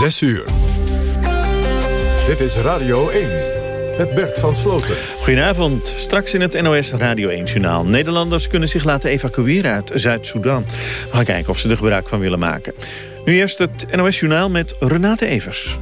6 uur. Dit is Radio 1. Met Bert van Sloten. Goedenavond. Straks in het NOS Radio 1-journaal. Nederlanders kunnen zich laten evacueren uit Zuid-Soedan. We gaan kijken of ze er gebruik van willen maken. Nu eerst het NOS-journaal met Renate Evers.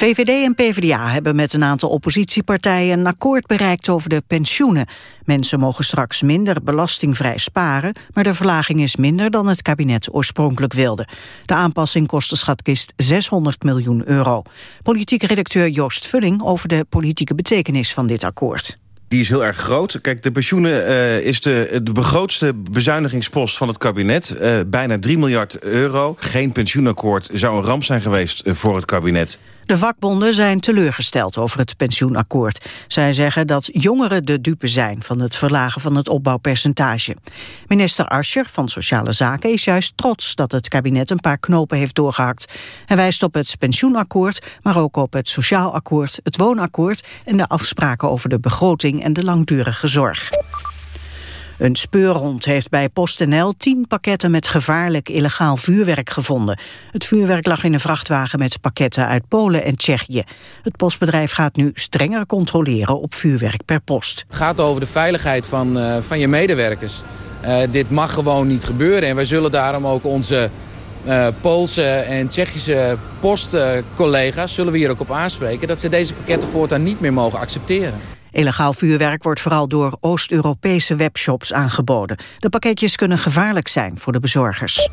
VVD en PvdA hebben met een aantal oppositiepartijen een akkoord bereikt over de pensioenen. Mensen mogen straks minder belastingvrij sparen, maar de verlaging is minder dan het kabinet oorspronkelijk wilde. De aanpassing kost de schatkist 600 miljoen euro. Politieke redacteur Joost Vulling over de politieke betekenis van dit akkoord die is heel erg groot. Kijk, de pensioenen uh, is de, de grootste bezuinigingspost van het kabinet. Uh, bijna 3 miljard euro. Geen pensioenakkoord zou een ramp zijn geweest uh, voor het kabinet. De vakbonden zijn teleurgesteld over het pensioenakkoord. Zij zeggen dat jongeren de dupe zijn van het verlagen van het opbouwpercentage. Minister Ascher van Sociale Zaken is juist trots dat het kabinet een paar knopen heeft doorgehakt. Hij wijst op het pensioenakkoord, maar ook op het sociaal akkoord, het woonakkoord en de afspraken over de begroting en de langdurige zorg. Een speurhond heeft bij PostNL tien pakketten met gevaarlijk illegaal vuurwerk gevonden. Het vuurwerk lag in een vrachtwagen met pakketten uit Polen en Tsjechië. Het postbedrijf gaat nu strenger controleren op vuurwerk per post. Het gaat over de veiligheid van, uh, van je medewerkers. Uh, dit mag gewoon niet gebeuren en wij zullen daarom ook onze uh, Poolse en Tsjechische postcollega's zullen we hier ook op aanspreken... dat ze deze pakketten voortaan niet meer mogen accepteren. Illegaal vuurwerk wordt vooral door Oost-Europese webshops aangeboden. De pakketjes kunnen gevaarlijk zijn voor de bezorgers.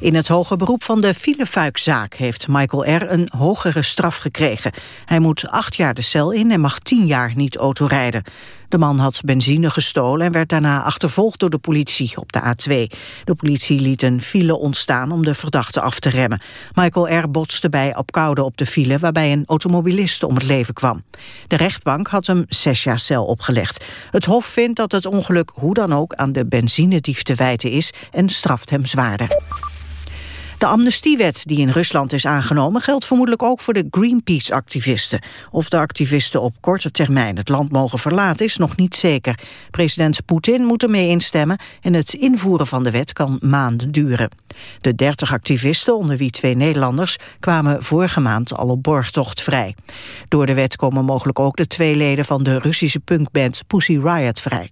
In het hoge beroep van de filefuikzaak heeft Michael R. een hogere straf gekregen. Hij moet acht jaar de cel in en mag tien jaar niet autorijden. De man had benzine gestolen en werd daarna achtervolgd door de politie op de A2. De politie liet een file ontstaan om de verdachte af te remmen. Michael R. botste bij Apkoude op de file waarbij een automobilist om het leven kwam. De rechtbank had hem zes jaar cel opgelegd. Het Hof vindt dat het ongeluk hoe dan ook aan de benzinedief te wijten is en straft hem zwaarder. De amnestiewet die in Rusland is aangenomen... geldt vermoedelijk ook voor de Greenpeace-activisten. Of de activisten op korte termijn het land mogen verlaten... is nog niet zeker. President Poetin moet ermee instemmen... en het invoeren van de wet kan maanden duren. De dertig activisten, onder wie twee Nederlanders... kwamen vorige maand al op borgtocht vrij. Door de wet komen mogelijk ook de twee leden... van de Russische punkband Pussy Riot vrij.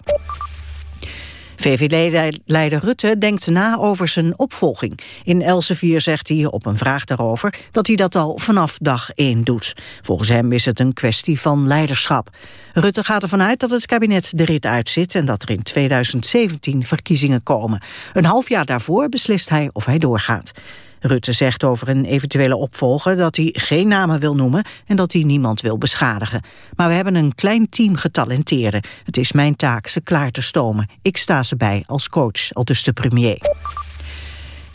VVD-leider Rutte denkt na over zijn opvolging. In Elsevier zegt hij op een vraag daarover dat hij dat al vanaf dag 1 doet. Volgens hem is het een kwestie van leiderschap. Rutte gaat ervan uit dat het kabinet de rit uitzit... en dat er in 2017 verkiezingen komen. Een half jaar daarvoor beslist hij of hij doorgaat. Rutte zegt over een eventuele opvolger dat hij geen namen wil noemen en dat hij niemand wil beschadigen. Maar we hebben een klein team getalenteerden. Het is mijn taak ze klaar te stomen. Ik sta ze bij als coach, al dus de premier.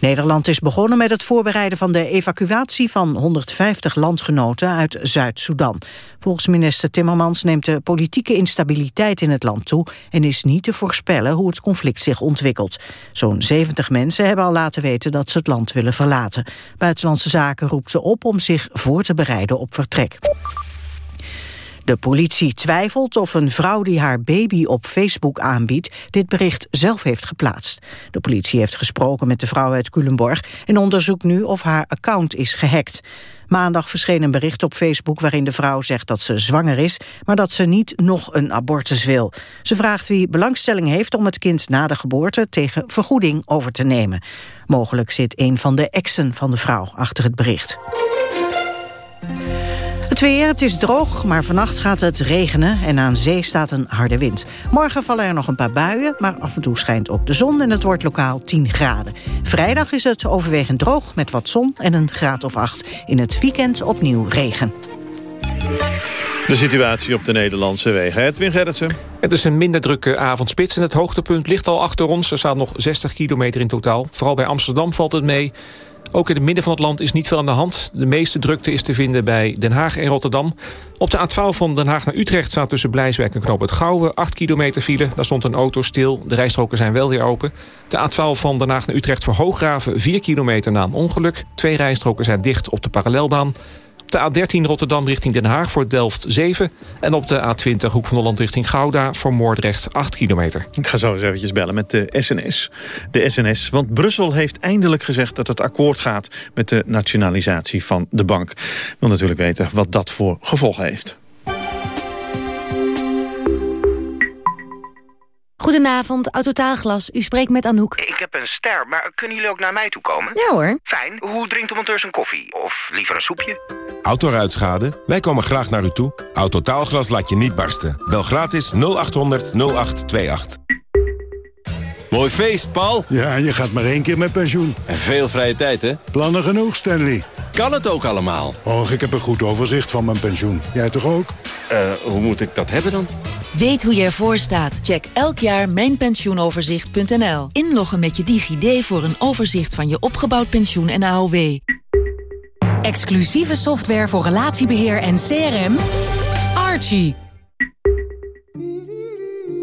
Nederland is begonnen met het voorbereiden van de evacuatie van 150 landgenoten uit Zuid-Soedan. Volgens minister Timmermans neemt de politieke instabiliteit in het land toe en is niet te voorspellen hoe het conflict zich ontwikkelt. Zo'n 70 mensen hebben al laten weten dat ze het land willen verlaten. Buitenlandse Zaken roept ze op om zich voor te bereiden op vertrek. De politie twijfelt of een vrouw die haar baby op Facebook aanbiedt... dit bericht zelf heeft geplaatst. De politie heeft gesproken met de vrouw uit Culemborg... en onderzoekt nu of haar account is gehackt. Maandag verscheen een bericht op Facebook waarin de vrouw zegt dat ze zwanger is... maar dat ze niet nog een abortus wil. Ze vraagt wie belangstelling heeft om het kind na de geboorte... tegen vergoeding over te nemen. Mogelijk zit een van de exen van de vrouw achter het bericht. Het weer, het is droog, maar vannacht gaat het regenen en aan zee staat een harde wind. Morgen vallen er nog een paar buien, maar af en toe schijnt ook de zon en het wordt lokaal 10 graden. Vrijdag is het overwegend droog met wat zon en een graad of 8. In het weekend opnieuw regen. De situatie op de Nederlandse wegen. Edwin Gerritsen. Het is een minder drukke avondspits en het hoogtepunt ligt al achter ons. Er staat nog 60 kilometer in totaal. Vooral bij Amsterdam valt het mee. Ook in het midden van het land is niet veel aan de hand. De meeste drukte is te vinden bij Den Haag en Rotterdam. Op de A12 van Den Haag naar Utrecht staat tussen Blijswijk en Knoop het Gouwen 8 kilometer file. Daar stond een auto stil. De rijstroken zijn wel weer open. De A12 van Den Haag naar Utrecht voor Hooggraven 4 kilometer na een ongeluk. Twee rijstroken zijn dicht op de parallelbaan De A13 Rotterdam richting Den Haag voor Delft 7. En op de A20 Hoek van Holland richting Gouda voor Moordrecht 8 kilometer. Ik ga zo eens eventjes bellen met de SNS. De SNS, want Brussel heeft eindelijk gezegd dat het akkoord gaat... met de nationalisatie van de bank. Ik wil natuurlijk weten wat dat voor gevolgen heeft. Goedenavond, Autotaalglas. U spreekt met Anouk. Ik heb een ster, maar kunnen jullie ook naar mij toe komen? Ja hoor. Fijn. Hoe drinkt de monteur zijn koffie? Of liever een soepje? Autoruitschade? Wij komen graag naar u toe. Autotaalglas laat je niet barsten. Bel gratis 0800 0828. Mooi feest, Paul. Ja, je gaat maar één keer met pensioen. En veel vrije tijd, hè? Plannen genoeg, Stanley. Kan het ook allemaal? Och, ik heb een goed overzicht van mijn pensioen. Jij toch ook? Eh, hoe moet ik dat hebben dan? Weet hoe je ervoor staat? Check elk jaar mijnpensioenoverzicht.nl. Inloggen met je DigiD voor een overzicht van je opgebouwd pensioen en AOW. Exclusieve software voor relatiebeheer en CRM. Archie.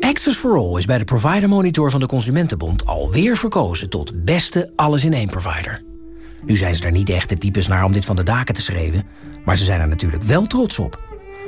Access for All is bij de Provider Monitor van de Consumentenbond alweer verkozen tot beste alles-in-één provider. Nu zijn ze er niet echt de types naar om dit van de daken te schreeuwen, maar ze zijn er natuurlijk wel trots op.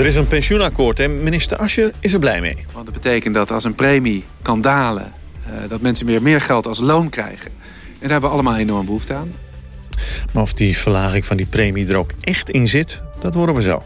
Er is een pensioenakkoord en minister Ascher is er blij mee. Want dat betekent dat als een premie kan dalen... Uh, dat mensen meer, meer geld als loon krijgen. En daar hebben we allemaal enorm behoefte aan. Maar of die verlaging van die premie er ook echt in zit, dat horen we zo.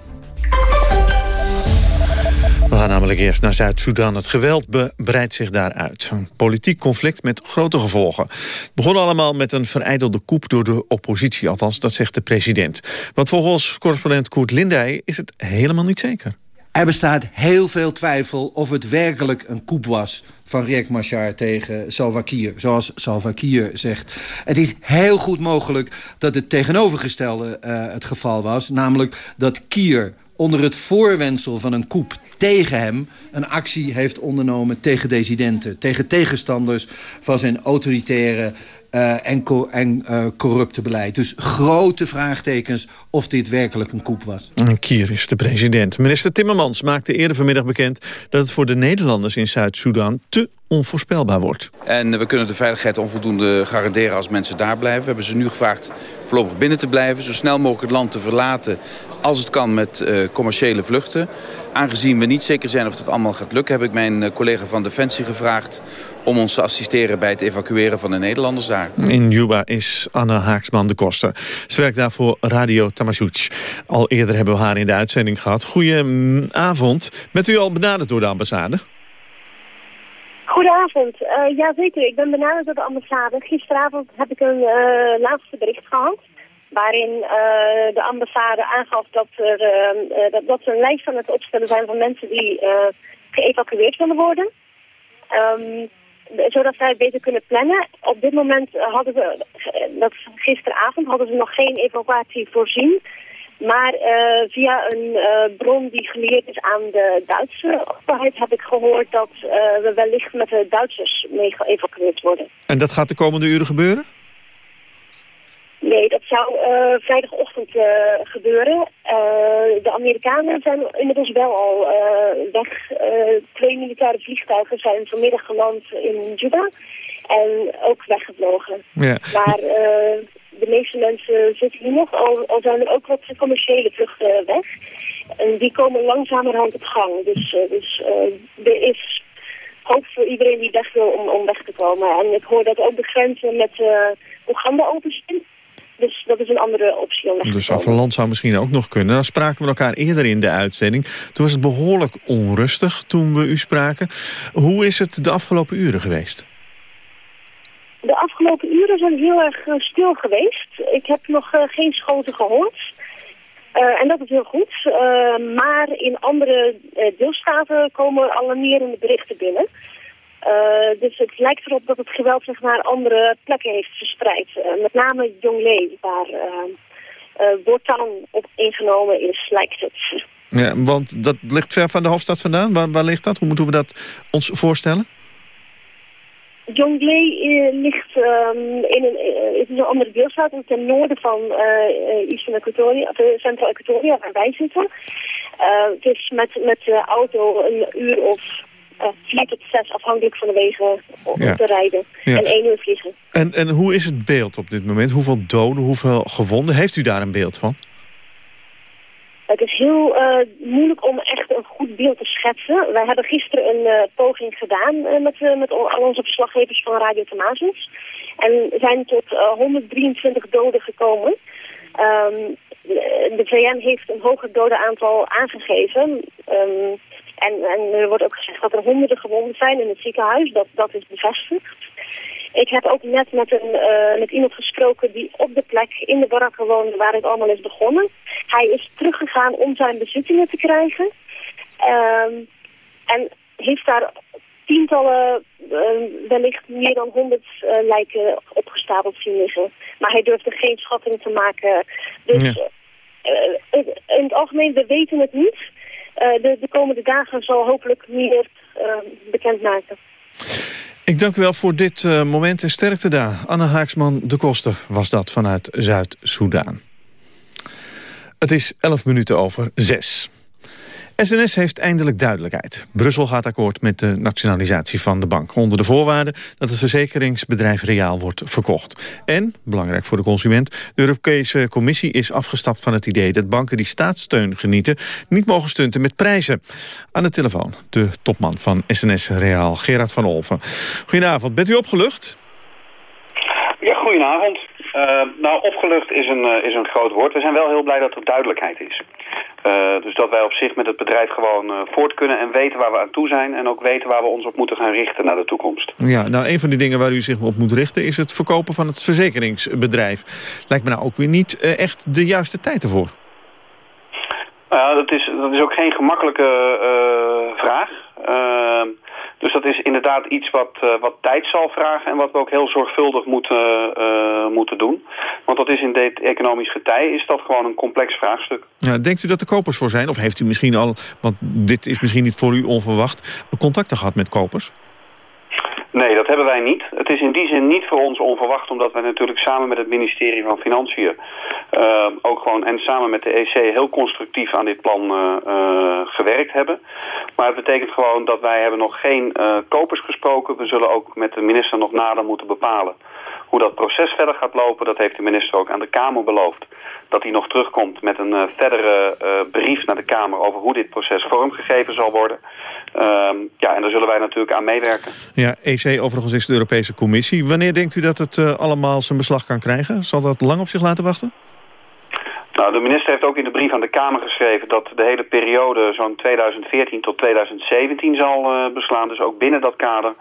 We gaan namelijk eerst naar Zuid-Soedan. Het geweld breidt zich daar uit. Een politiek conflict met grote gevolgen. Het begon allemaal met een vereidelde koep door de oppositie. Althans, dat zegt de president. Want volgens correspondent Koert Lindij is het helemaal niet zeker. Er bestaat heel veel twijfel of het werkelijk een koep was van Riek Machar tegen Salva Kiir. Zoals Salva Kiir zegt. Het is heel goed mogelijk dat het tegenovergestelde uh, het geval was. Namelijk dat Kier onder het voorwendsel van een koep tegen hem een actie heeft ondernomen tegen dissidenten. Tegen tegenstanders van zijn autoritaire uh, en, en uh, corrupte beleid. Dus grote vraagtekens of dit werkelijk een koep was. En Kier is de president. Minister Timmermans maakte eerder vanmiddag bekend... dat het voor de Nederlanders in Zuid-Soedan te onvoorspelbaar wordt. En we kunnen de veiligheid onvoldoende garanderen als mensen daar blijven. We hebben ze nu gevraagd voorlopig binnen te blijven. Zo snel mogelijk het land te verlaten als het kan met uh, commerciële vluchten. Aangezien we niet zeker zijn of het allemaal gaat lukken... heb ik mijn collega van Defensie gevraagd om ons te assisteren bij het evacueren van de Nederlanders daar. In Juba is Anne Haaksman de Koster. Ze werkt daar voor Radio Tamashouch. Al eerder hebben we haar in de uitzending gehad. Goedenavond. Bent u al benaderd door de ambassade? Goedenavond. Uh, ja, zeker. Ik ben benaderd door de ambassade. Gisteravond heb ik een uh, laatste bericht gehad waarin uh, de ambassade aangaf dat, er, dat, dat ze een lijst aan het opstellen zijn van mensen die geëvacueerd willen worden. Um, zodat zij beter kunnen plannen. Op dit moment hadden we, dat gisteravond, hadden ze nog geen evacuatie voorzien. Maar uh, via een uh, bron die geleerd is aan de Duitse overheid heb ik gehoord dat uh, we wellicht met de Duitsers mee geëvacueerd worden. En dat gaat de komende uren gebeuren? Nee, dat zou vrijdagochtend gebeuren. De Amerikanen zijn inmiddels wel al weg. twee militaire vliegtuigen zijn vanmiddag geland in Juba en ook weggevlogen. Ja. Maar de meeste mensen zitten hier nog, al, al zijn er ook wat commerciële vluchten weg. En die komen langzamerhand op gang. Dus, dus er is hoop voor iedereen die weg wil om, om weg te komen. En ik hoor dat ook de grenzen met Oeganda open zijn. Dus dat is een andere optie om Dus land zou misschien ook nog kunnen. Dan spraken we elkaar eerder in de uitzending. Toen was het behoorlijk onrustig toen we u spraken. Hoe is het de afgelopen uren geweest? Afgelopen uren zijn heel erg uh, stil geweest. Ik heb nog uh, geen schoten gehoord. Uh, en dat is heel goed. maar in andere deelstaten komen alarmerende berichten binnen. Dus het lijkt erop dat het geweld zich naar andere plekken heeft verspreid. Met name Jonglei, waar Bortaan op ingenomen is, lijkt het. Ja, want dat ligt ver van de hoofdstad vandaan. Waar ligt dat? Hoe moeten we dat ons voorstellen? Jonglei uh, ligt um, in een, uh, is een andere deelstaat, ten noorden van uh, Eastern Equatoria, Central Equatoria, waar wij zitten. het is met, met de auto een uur of vier tot zes, afhankelijk van de wegen, om ja. te rijden. Ja. En één uur vliegen. En, en hoe is het beeld op dit moment? Hoeveel doden, hoeveel gewonden? Heeft u daar een beeld van? Het is heel uh, moeilijk om echt een goed beeld te schetsen. Wij hebben gisteren een uh, poging gedaan uh, met, met al onze verslaggevers van Radio Themasis. En zijn tot 123 doden gekomen. Um, de VN heeft een hoger dodenaantal aangegeven. En, en, er wordt ook gezegd dat er honderden gewonden zijn in het ziekenhuis. Dat, dat is bevestigd. Ik heb ook net met, een, uh, met iemand gesproken die op de plek in de barakken woonde waar het allemaal is begonnen. Hij is teruggegaan om zijn bezittingen te krijgen. Um, en heeft daar tientallen, uh, wellicht meer dan honderd uh, lijken opgestapeld zien liggen. Maar hij durfde geen schatting te maken. Dus ja. in het algemeen, we weten het niet. De, de, komende dagen zal hopelijk meer bekend maken. Ik dank u wel voor dit uh, moment en sterkte daar. Anne Haaksman de Koster was dat vanuit Zuid-Soedan. Het is 11 minuten over 6. SNS heeft eindelijk duidelijkheid. Brussel gaat akkoord met de nationalisatie van de bank... onder de voorwaarde dat het verzekeringsbedrijf Reaal wordt verkocht. En, belangrijk voor de consument... de Europese Commissie is afgestapt van het idee... dat banken die staatssteun genieten niet mogen stunten met prijzen. Aan de telefoon de topman van SNS Reaal, Gerard van Olven. Goedenavond, bent u opgelucht? Ja, goedenavond. Uh, nou, opgelucht is een, uh, is een groot woord. We zijn wel heel blij dat er duidelijkheid is. Uh, dus dat wij op zich met het bedrijf gewoon voort kunnen en weten waar we aan toe zijn. En ook weten waar we ons op moeten gaan richten naar de toekomst. Ja, nou een van die dingen waar u zich op moet richten is het verkopen van het verzekeringsbedrijf. Lijkt me nou ook weer niet echt de juiste tijd ervoor. Dat, is, dat is ook geen gemakkelijke vraag. Dus dat is inderdaad iets wat, uh, wat tijd zal vragen en wat we ook heel zorgvuldig moeten, uh, moeten doen. Want dat is in dit economisch getij is dat gewoon een complex vraagstuk. Ja, denkt u dat er kopers voor zijn? Of heeft u misschien al, want dit is misschien niet voor u onverwacht, contacten gehad met kopers? Nee, dat hebben wij niet. Het is in die zin niet voor ons onverwacht, omdat wij natuurlijk samen met het ministerie van Financiën uh, ook gewoon en samen met de EC heel constructief aan dit plan uh, uh, gewerkt hebben. Maar het betekent gewoon dat wij hebben nog geen kopers gesproken. We zullen ook met de minister nog nader moeten bepalen hoe dat proces verder gaat lopen. Dat heeft de minister ook aan de Kamer beloofd dat hij nog terugkomt met een uh, verdere uh, brief naar de Kamer over hoe dit proces vormgegeven zal worden. Um, ja, en daar zullen wij natuurlijk aan meewerken. Ja, EC overigens is de Europese Commissie. Wanneer denkt u dat het uh, allemaal zijn beslag kan krijgen? Zal dat lang op zich laten wachten? Nou, de minister heeft ook in de brief aan de Kamer geschreven dat de hele periode zo'n 2014 tot 2017 zal uh, beslaan. Dus ook binnen dat kader,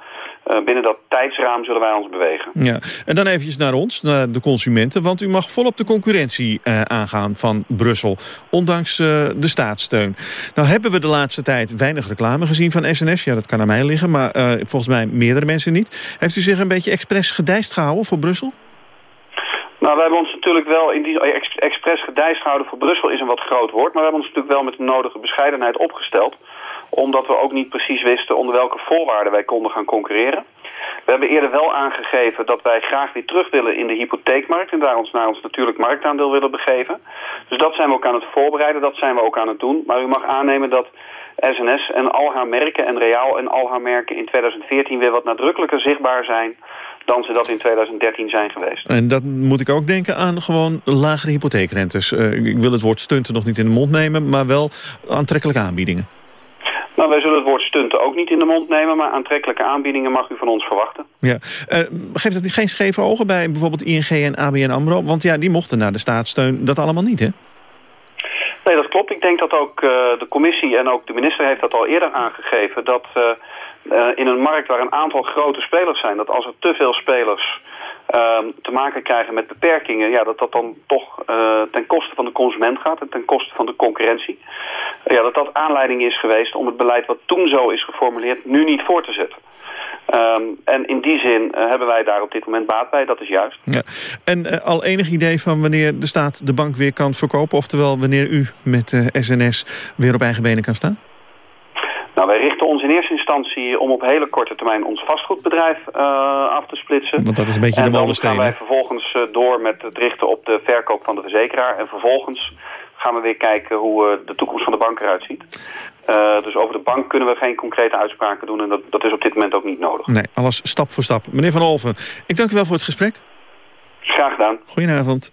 uh, binnen dat tijdsraam zullen wij ons bewegen. Ja, en dan eventjes naar ons, naar de consumenten. Want u mag volop de concurrentie uh, aangaan van Brussel, ondanks de staatssteun. Nou hebben we de laatste tijd weinig reclame gezien van SNS. Ja, dat kan aan mij liggen, maar volgens mij meerdere mensen niet. Heeft u zich een beetje expres gedijst gehouden voor Brussel? Nou, we hebben ons natuurlijk wel in die ex expres gedijst gehouden voor Brussel is een wat groot woord. Maar we hebben ons natuurlijk wel met de nodige bescheidenheid opgesteld. Omdat we ook niet precies wisten onder welke voorwaarden wij konden gaan concurreren. We hebben eerder wel aangegeven dat wij graag weer terug willen in de hypotheekmarkt. En daar ons naar ons natuurlijk marktaandeel willen begeven. Dus dat zijn we ook aan het voorbereiden, dat zijn we ook aan het doen. Maar u mag aannemen dat SNS en al haar merken en Reaal en al haar merken in 2014 weer wat nadrukkelijker zichtbaar zijn dan ze dat in 2013 zijn geweest. En dat moet ik ook denken aan gewoon lagere hypotheekrentes. Uh, ik wil het woord stunten nog niet in de mond nemen, maar wel aantrekkelijke aanbiedingen. Nou, wij zullen het woord stunten ook niet in de mond nemen... maar aantrekkelijke aanbiedingen mag u van ons verwachten. Ja. Uh, geeft het geen scheve ogen bij bijvoorbeeld ING en ABN AMRO? Want ja, die mochten naar de staatssteun dat allemaal niet, hè? Nee, dat klopt. Ik denk dat ook uh, de commissie en ook de minister heeft dat al eerder aangegeven... dat uh, uh, in een markt waar een aantal grote spelers zijn... dat als er te veel spelers te maken krijgen met beperkingen... Ja, dat dat dan toch ten koste van de consument gaat en ten koste van de concurrentie. ja, dat dat aanleiding is geweest om het beleid wat toen zo is geformuleerd nu niet voor te zetten. Ehm, en in die zin eh, hebben wij daar op dit moment baat bij, dat is juist. Ja. En eh, al enig idee van wanneer de staat de bank weer kan verkopen? Oftewel wanneer u met eh, SNS weer op eigen benen kan staan? Nou, wij in eerste instantie om op hele korte termijn ons vastgoedbedrijf eh, af te splitsen. Want dat is een beetje en de dan molensteen, gaan wij vervolgens eh, door met het richten op de verkoop van de verzekeraar. En vervolgens gaan we weer kijken hoe eh, de toekomst van de bank eruit ziet. Dus over de bank kunnen we geen concrete uitspraken doen en dat, dat is op dit moment ook niet nodig. Nee, alles stap voor stap. Meneer Van Olven, ik dank u wel voor het gesprek. Graag gedaan. Goedenavond.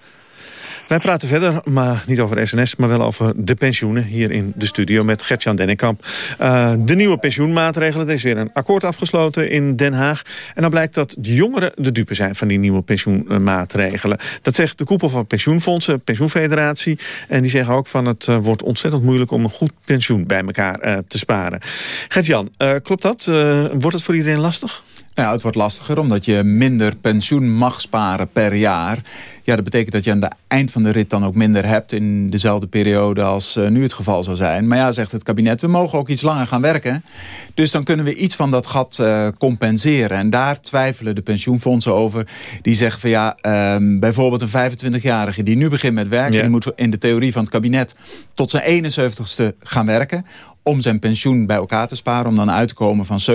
Wij praten verder, maar niet over SNS, maar wel over de pensioenen... hier in de studio met Gertjan Dennekamp. Uh, de nieuwe pensioenmaatregelen. Er is weer een akkoord afgesloten in Den Haag. En dan blijkt dat de jongeren de dupe zijn van die nieuwe pensioenmaatregelen. Dat zegt de koepel van pensioenfondsen, pensioenfederatie. En die zeggen ook van het uh, wordt ontzettend moeilijk... om een goed pensioen bij elkaar uh, te sparen. Gertjan, klopt dat? wordt het voor iedereen lastig? Nou, het wordt lastiger omdat je minder pensioen mag sparen per jaar. Ja, dat betekent dat je aan het eind van de rit dan ook minder hebt... in dezelfde periode als uh, nu het geval zou zijn. Maar ja, zegt het kabinet, we mogen ook iets langer gaan werken. Dus dan kunnen we iets van dat gat uh, compenseren. En daar twijfelen de pensioenfondsen over. Die zeggen van ja, um, bijvoorbeeld een 25-jarige die nu begint met werken... Ja. die moet in de theorie van het kabinet tot zijn 71ste gaan werken om zijn pensioen bij elkaar te sparen... om dan uit te komen van 70%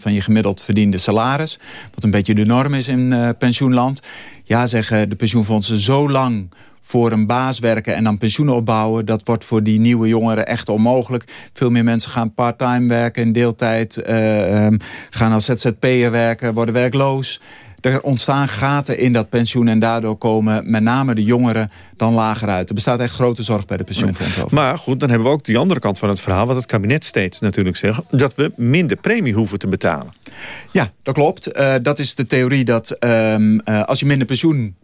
van je gemiddeld verdiende salaris. Wat een beetje de norm is in uh, pensioenland. Ja, zeggen de pensioenfondsen, zo lang voor een baas werken en dan pensioenen opbouwen... dat wordt voor die nieuwe jongeren echt onmogelijk. Veel meer mensen gaan part-time werken in deeltijd... Uh, um, gaan als ZZP'er werken, worden werkloos... Er ontstaan gaten in dat pensioen en daardoor komen met name de jongeren dan lager uit. Er bestaat echt grote zorg bij de pensioenfonds over. Maar goed, dan hebben we ook die andere kant van het verhaal... wat het kabinet steeds natuurlijk zegt... dat we minder premie hoeven te betalen. Ja, dat klopt. Uh, dat is de theorie dat um, uh, als je minder pensioen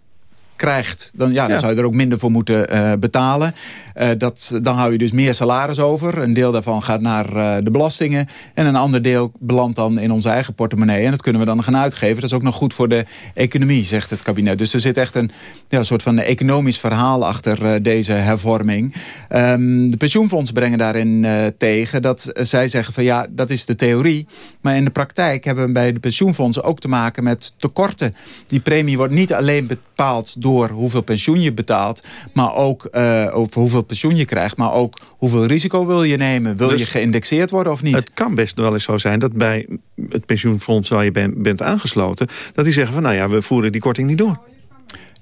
krijgt, dan, ja, dan ja. zou je er ook minder voor moeten uh, betalen. Uh, dat, dan hou je dus meer salaris over. Een deel daarvan gaat naar uh, de belastingen. En een ander deel belandt dan in onze eigen portemonnee. En dat kunnen we dan gaan uitgeven. Dat is ook nog goed voor de economie, zegt het kabinet. Dus er zit echt een ja, soort van economisch verhaal achter deze hervorming. Um, de pensioenfondsen brengen daarin tegen dat zij zeggen van ja, dat is de theorie. Maar in de praktijk hebben we bij de pensioenfondsen ook te maken met tekorten. Die premie wordt niet alleen bepaald door hoeveel pensioen je betaalt... maar ook uh, over hoeveel pensioen je krijgt... maar ook hoeveel risico wil je nemen. Wil dus je geïndexeerd worden of niet? Het kan best wel eens zo zijn dat bij het pensioenfonds... waar je ben, bent aangesloten, dat die zeggen van... nou ja, we voeren die korting niet door.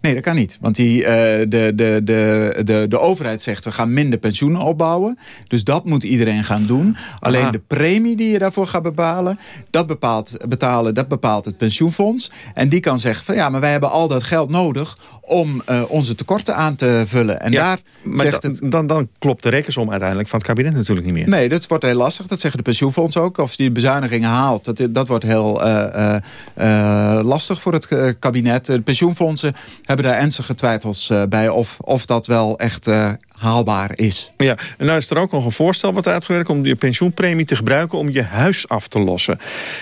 Nee, dat kan niet. Want die, uh, de, de, de, de, de overheid zegt we gaan minder pensioenen opbouwen. Dus dat moet iedereen gaan doen. Alleen Aha. de premie die je daarvoor gaat bepalen, dat bepaalt, betalen, dat bepaalt het pensioenfonds. En die kan zeggen van ja, maar wij hebben al dat geld nodig om uh, onze tekorten aan te vullen. En ja, daar maar zegt het... dan, dan klopt de rekensom uiteindelijk van het kabinet natuurlijk niet meer. Nee, dat wordt heel lastig. Dat zeggen de pensioenfonds ook. Of die bezuinigingen haalt, dat, dat wordt heel uh, lastig voor het kabinet. De pensioenfondsen hebben daar ernstige twijfels bij of, of dat wel echt haalbaar is. Ja, en nou is er ook nog een voorstel wat uitgewerkt... om je pensioenpremie te gebruiken om je huis af te lossen.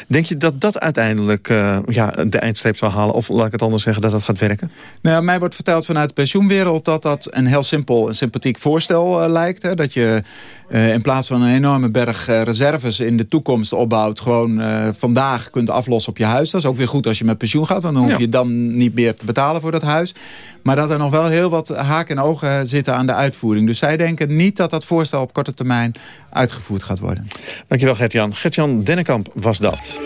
Denk je dat dat uiteindelijk uh, ja, de eindstreep zal halen? Of laat ik het anders zeggen, dat dat gaat werken? Nou, mij wordt verteld vanuit de pensioenwereld... dat dat een heel simpel en sympathiek voorstel uh, lijkt. Hè? Dat je in plaats van een enorme berg reserves in de toekomst opbouwt... gewoon vandaag kunt aflossen op je huis. Dat is ook weer goed als je met pensioen gaat... want dan hoef ja. je dan niet meer te betalen voor dat huis. Maar dat er nog wel heel wat haken en ogen zitten aan de uitvoering. Dus zij denken niet dat dat voorstel op korte termijn uitgevoerd gaat worden. Dankjewel Gert-Jan. Gert-Jan Dennekamp was dat.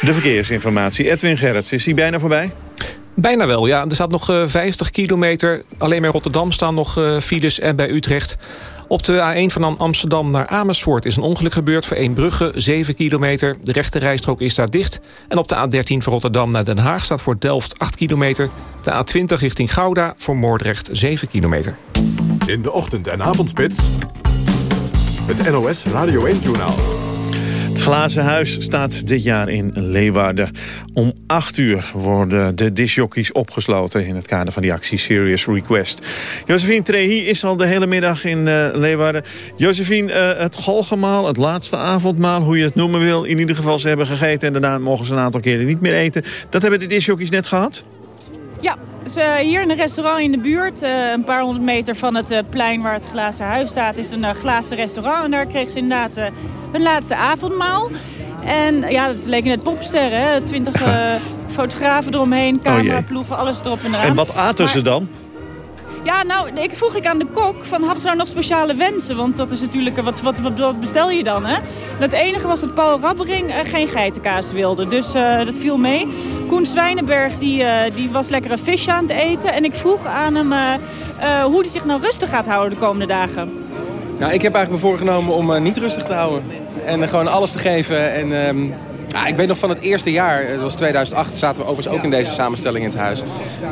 De verkeersinformatie. Edwin Gerrits, is hij bijna voorbij? Bijna wel, ja. Er staat nog uh, 50 kilometer. Alleen bij Rotterdam staan nog uh, files en bij Utrecht. Op de A1 van Amsterdam naar Amersfoort is een ongeluk gebeurd... voor Eembrugge, 7 kilometer. De rechte rijstrook is daar dicht. En op de A13 van Rotterdam naar Den Haag staat voor Delft 8 kilometer. De A20 richting Gouda voor Moordrecht 7 kilometer. In de ochtend- en avondspits, het NOS Radio 1-journaal. Het Glazen Huis staat dit jaar in Leeuwarden. Om 8 uur worden de disjockeys opgesloten... in het kader van die actie Serious Request. Josephine Trehi is al de hele middag in uh, Leeuwarden. Josephine, uh, het galgemaal, het laatste avondmaal... hoe je het noemen wil, in ieder geval ze hebben gegeten... en daarna mogen ze een aantal keren niet meer eten. Dat hebben de disjockeys net gehad? Ja, dus, uh, hier in een restaurant in de buurt, uh, een paar honderd meter van het uh, plein waar het glazen huis staat, is een glazen restaurant. En daar kreeg ze inderdaad hun laatste avondmaal. En ja, dat leken net popsterren, hè? Twintig fotografen eromheen, cameraploegen, alles erop en eraan. En wat aten maar, ze dan? Ja, nou, ik vroeg ik aan de kok van hadden ze nou nog speciale wensen? Want dat is natuurlijk, wat, wat, wat bestel je dan, hè? Het enige was dat Paul Rabbering uh, geen geitenkaas wilde. Dus uh, dat viel mee. Koen Zwijnenberg, die, uh, die was lekkere vis aan het eten. En ik vroeg aan hem hoe hij zich nou rustig gaat houden de komende dagen. Nou, ik heb eigenlijk me voorgenomen om niet rustig te houden. En gewoon alles te geven en... Um... Ah, ik weet nog van het eerste jaar, dat was 2008, zaten we overigens ook in deze samenstelling in het huis.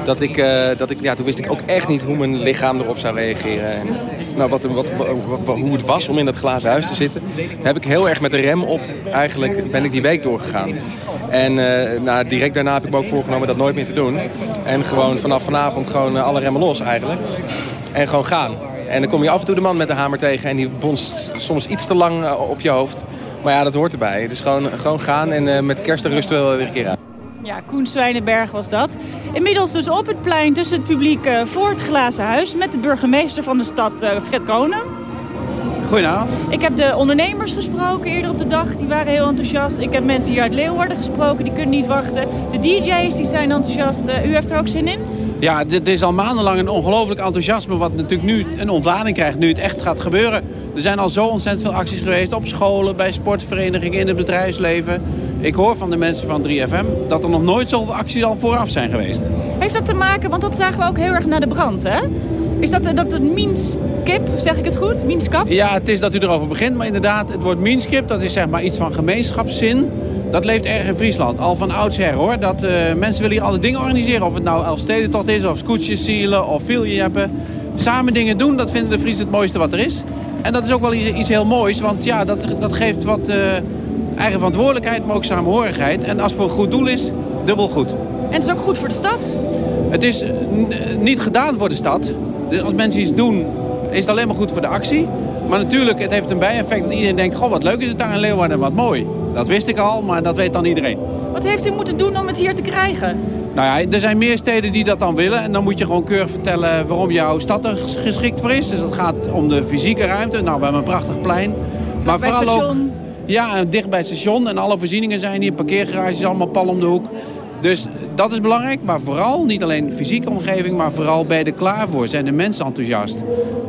Dat ik, uh, dat ik, ja, toen wist ik ook echt niet hoe mijn lichaam erop zou reageren. En, nou, wat, hoe het was om in dat glazen huis te zitten. heb ik heel erg met de rem op, eigenlijk ben ik die week doorgegaan. En uh, nou, direct daarna heb ik me ook voorgenomen dat nooit meer te doen. En gewoon vanaf vanavond gewoon alle remmen los eigenlijk. En gewoon gaan. En dan kom je af en toe de man met de hamer tegen en die bonst soms iets te lang op je hoofd. Maar ja, dat hoort erbij. Dus gewoon, gewoon gaan en uh, met kerst en rust wel weer een keer aan. Ja, Koen Zwijnenberg was dat. Inmiddels dus op het plein tussen het publiek uh, voor het glazen huis... met de burgemeester van de stad, uh, Fred Konen. Goedenavond. Ik heb de ondernemers gesproken eerder op de dag. Die waren heel enthousiast. Ik heb mensen hier uit Leeuwarden gesproken. Die kunnen niet wachten. De DJ's die zijn enthousiast. u heeft er ook zin in? Ja, dit is al maandenlang een ongelooflijk enthousiasme... wat natuurlijk nu een ontlading krijgt, nu het echt gaat gebeuren. Er zijn al zo ontzettend veel acties geweest op scholen, bij sportverenigingen, in het bedrijfsleven. Ik hoor van de mensen van 3FM dat er nog nooit zoveel acties al vooraf zijn geweest. Heeft dat te maken, want dat zagen we ook heel erg na de brand, hè? Is dat, dat het Minskip, zeg ik het goed? Minskap? Ja, het is dat u erover begint, maar inderdaad, het woord Minskip, dat is zeg maar iets van gemeenschapszin. Dat leeft erg in Friesland, al van oudsher hoor. Dat, uh, mensen willen hier alle dingen organiseren, of het nou Elfstedentocht is, of scootjes zielen, of filjeppen. Samen dingen doen, dat vinden de Friesen het mooiste wat er is. En dat is ook wel iets heel moois, want ja, dat, dat geeft wat uh, eigen verantwoordelijkheid, maar ook samenhorigheid. En als het voor een goed doel is, dubbel goed. En het is ook goed voor de stad? Het is niet gedaan voor de stad. Dus als mensen iets doen, is het alleen maar goed voor de actie. Maar natuurlijk, het heeft een bijeffect dat iedereen denkt... goh, wat leuk is het daar in Leeuwarden, wat mooi. Dat wist ik al, maar dat weet dan iedereen. Wat heeft u moeten doen om het hier te krijgen? Nou ja, er zijn meer steden die dat dan willen. En dan moet je gewoon keurig vertellen waarom jouw stad er geschikt voor is. Dus het gaat om de fysieke ruimte. Nou, we hebben een prachtig plein. Maar bij vooral ook... Ja, dicht bij het station. En alle voorzieningen zijn hier. Parkeergarages allemaal pal om de hoek. Dus dat is belangrijk, maar vooral niet alleen de fysieke omgeving, maar vooral ben je er klaar voor. Zijn de mensen enthousiast?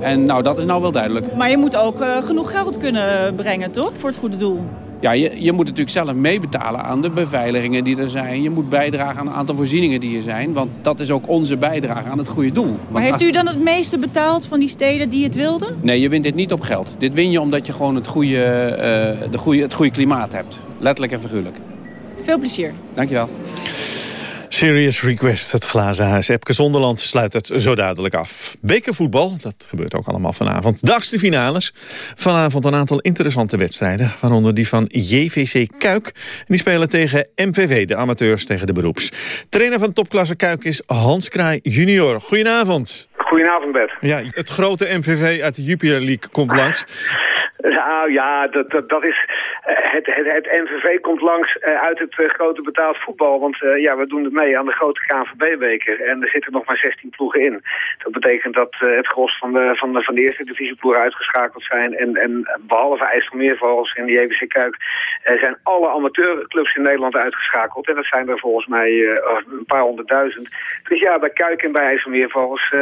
En nou, dat is nou wel duidelijk. Maar je moet ook uh, genoeg geld kunnen brengen, toch? Voor het goede doel. Ja, je, je moet natuurlijk zelf meebetalen aan de beveiligingen die er zijn. Je moet bijdragen aan een aantal voorzieningen die er zijn. Want dat is ook onze bijdrage aan het goede doel. Want maar heeft u dan het meeste betaald van die steden die het wilden? Nee, je wint dit niet op geld. Dit win je omdat je gewoon het goede, uh, de goede, het goede klimaat hebt. Letterlijk en figuurlijk. Veel plezier. Dankjewel. Serious Request, het glazen huis. Epke Zonderland sluit het zo dadelijk af. Bekervoetbal, dat gebeurt ook allemaal vanavond. De finales. Vanavond een aantal interessante wedstrijden. Waaronder die van JVC Kuik. Die spelen tegen MVV, de amateurs tegen de beroeps. Trainer van topklasse Kuik is Hans Kraai junior. Goedenavond. Goedenavond Bert. Ja, het grote MVV uit de Jupiler League komt langs. Nou ja, dat, dat, dat is, het, het, het NVV komt langs uit het grote betaald voetbal. Want ja, we doen het mee aan de grote KNVB-beker. En er zitten nog maar 16 ploegen in. Dat betekent dat het gros van de, van, de, van de eerste divisieploegen uitgeschakeld zijn. En, en behalve IJsselmeervogels en de JVC Kuik zijn alle amateurclubs in Nederland uitgeschakeld. En dat zijn er volgens mij een paar honderdduizend. Dus ja, bij Kuik en bij IJsselmeervogels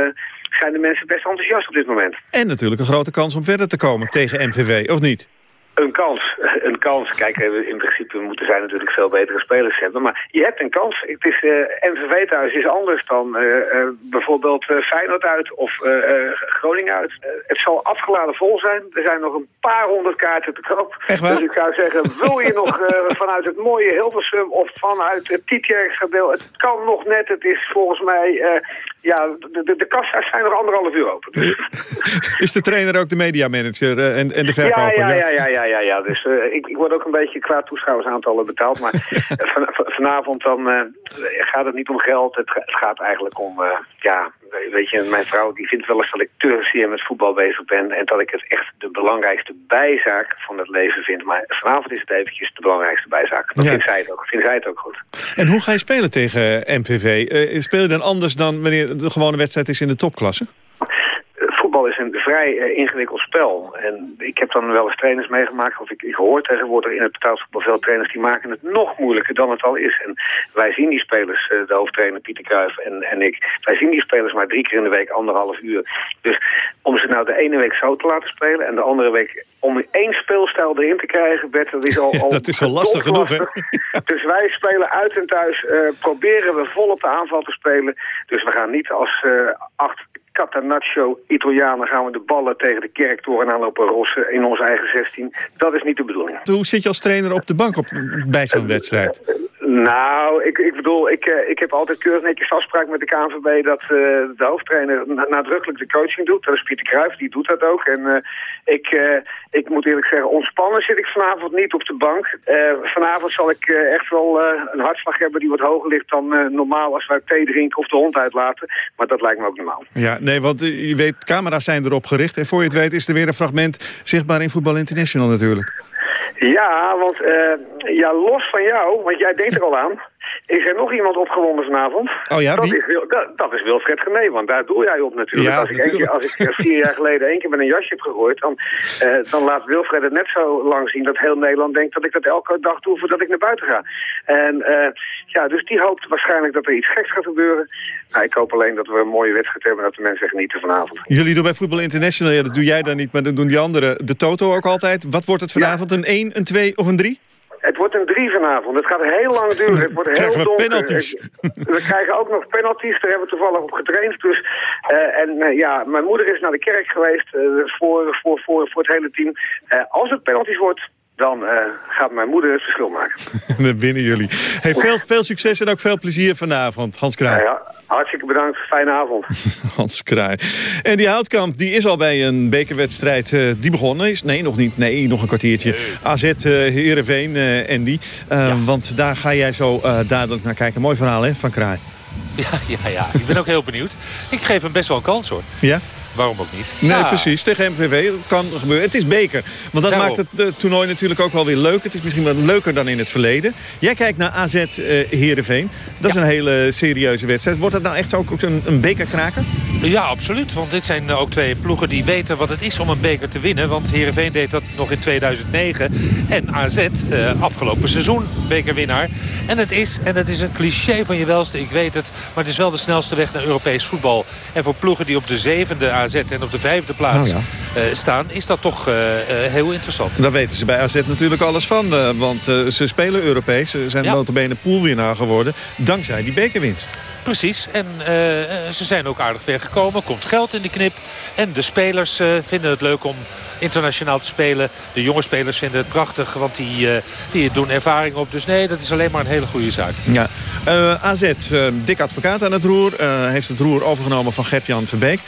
zijn de mensen best enthousiast op dit moment. En natuurlijk een grote kans om verder te komen tegen MVV, of niet? Een kans, een kans. Kijk, in principe moeten zij natuurlijk veel betere spelers hebben. Maar je hebt een kans. Het is, uh, MVV thuis is anders dan uh, uh, bijvoorbeeld Feyenoord uit of Groningen uit. het zal afgeladen vol zijn. Er zijn nog een paar honderd kaarten te koop. Echt waar? Dus ik zou zeggen, wil je nog vanuit het mooie Hilversum of vanuit het Tietjerkskadeel? Het kan nog net. Het is volgens mij... ja, de, de, de kassa's zijn nog anderhalf uur open. Dus. is de trainer ook de mediamanager en, en de verkoper? ja, ja, ja. ja ja, ja. Dus uh, ik, ik word ook een beetje qua toeschouwersaantallen betaald. Maar van, vanavond dan uh, gaat het niet om geld. Het, het gaat eigenlijk om, uh, ja, weet je, mijn vrouw die vindt wel eens dat ik te zeer met voetbal bezig ben. En dat ik het echt de belangrijkste bijzaak van het leven vind. Maar vanavond is het eventjes de belangrijkste bijzaak. Dat ja. vindt, zij het ook, vindt zij het ook goed. En hoe ga je spelen tegen MVV? speel je dan anders dan wanneer de gewone wedstrijd is in de topklasse? Voetbal is een vrij eh, ingewikkeld spel. En ik heb dan wel eens trainers meegemaakt, of ik, ik hoor tegenwoordig in het betaalvoetbal veel trainers die maken het nog moeilijker dan het al is. En wij zien die spelers, eh, de hoofdtrainer Pieter Cruijff en, en ik, wij zien die spelers maar drie keer in de week, anderhalf uur. Dus om ze nou de ene week zo te laten spelen en de andere week om één speelstijl erin te krijgen, Bert, dat is al, al dat is al lastig genoeg, hè? Dus wij spelen uit en thuis, eh, proberen we vol op de aanval te spelen. Dus we gaan niet als acht Catanaccio Italianen gaan we de ballen tegen de kerktoren aan lopen rossen in onze eigen 16. Dat is niet de bedoeling. Hoe zit je als trainer op de bank op, bij zo'n wedstrijd? Nou, ik, ik bedoel, ik, uh, ik heb altijd keurig netjes afspraak met de KNVB dat uh, de hoofdtrainer na nadrukkelijk de coaching doet. Dat is Pieter Cruijff, die doet dat ook. En uh, ik, ik moet eerlijk zeggen, ontspannen zit ik vanavond niet op de bank. vanavond zal ik echt wel een hartslag hebben die wat hoger ligt dan normaal als wij thee drinken of de hond uitlaten. Maar dat lijkt me ook normaal. Ja, nee, want je weet, camera's zijn erop gericht. En voor je het weet is er weer een fragment zichtbaar in Voetbal International natuurlijk. Ja, want uh, ja, los van jou, want jij denkt er al aan... Is er nog iemand opgewonden vanavond? Oh ja, dat? Is, dat, dat, is Wilfred Genee, want daar doe jij op natuurlijk. Ja, als, ik keer, als ik vier jaar geleden één keer met een jasje heb gegooid... Dan, uh, dan laat Wilfred het net zo lang zien dat heel Nederland denkt... dat ik dat elke dag doe voordat ik naar buiten ga. En uh, ja, dus die hoopt waarschijnlijk dat er iets geks gaat gebeuren. Nou, ik hoop alleen dat we een mooie wedstrijd hebben... dat de mensen genieten vanavond. Jullie doen bij Voetbal International, ja, dat doe jij dan niet... maar dat doen die anderen, de Toto ook altijd. Wat wordt het vanavond, ja. een 1, een 2 of een 3? Het wordt een drie vanavond. Het gaat heel lang duren. Het wordt heel we donker. penalties. We krijgen ook nog penalties. Daar hebben we toevallig op getraind. Dus, uh, en uh, ja, mijn moeder is naar de kerk geweest uh, voor, voor, voor, voor het hele team. als het penalties wordt, dan uh, gaat mijn moeder het verschil maken. Dan winnen jullie. Hey, veel, veel succes en ook veel plezier vanavond, Hans Kraai. Ja, ja, hartstikke bedankt. Fijne avond. Hans Kraai. En die Houtkamp die is al bij een bekerwedstrijd uh, die begonnen is. Nee, nog niet. Nee, nog een kwartiertje. Nee. AZ uh, Heerenveen, Andy. Ja. Want daar ga jij zo dadelijk naar kijken. Mooi verhaal, hè, van Kraai? Ja, ja, ja. Ik ben ook heel benieuwd. Ik geef hem best wel een kans, hoor. Ja? Waarom ook niet? Nee, ja. precies. Tegen MVV. Dat kan gebeuren. Het is beker. Want dat Daarom. maakt het uh, toernooi natuurlijk ook wel weer leuk. Het is misschien wat leuker dan in het verleden. Jij kijkt naar AZ uh, Heerenveen. Dat ja. is een hele serieuze wedstrijd. Wordt dat nou echt ook een, een bekerkraker? Ja, absoluut. Want dit zijn ook twee ploegen die weten wat het is om een beker te winnen. Want Heerenveen deed dat nog in 2009. En AZ, uh, afgelopen seizoen, bekerwinnaar. En het is, en het is een cliché van je welste, ik weet het. Maar het is wel de snelste weg naar Europees voetbal. En voor ploegen die op de zevende AZ en op de vijfde plaats oh ja. uh, staan... is dat toch uh, heel interessant. Daar weten ze bij AZ natuurlijk alles van. Want ze spelen Europees. Ze zijn ja. notabene poolwinnaar geworden. Dankzij die bekerwinst. Precies. En ze zijn ook aardig ver gekomen. Komt geld in de knip. En de spelers vinden het leuk om internationaal te spelen. De jonge spelers vinden het prachtig. Want die, die doen ervaring op. Dus nee, dat is alleen maar een hele goede zaak. Ja. AZ, dik advocaat aan het roer. heeft het roer overgenomen van Gert-Jan Verbeek.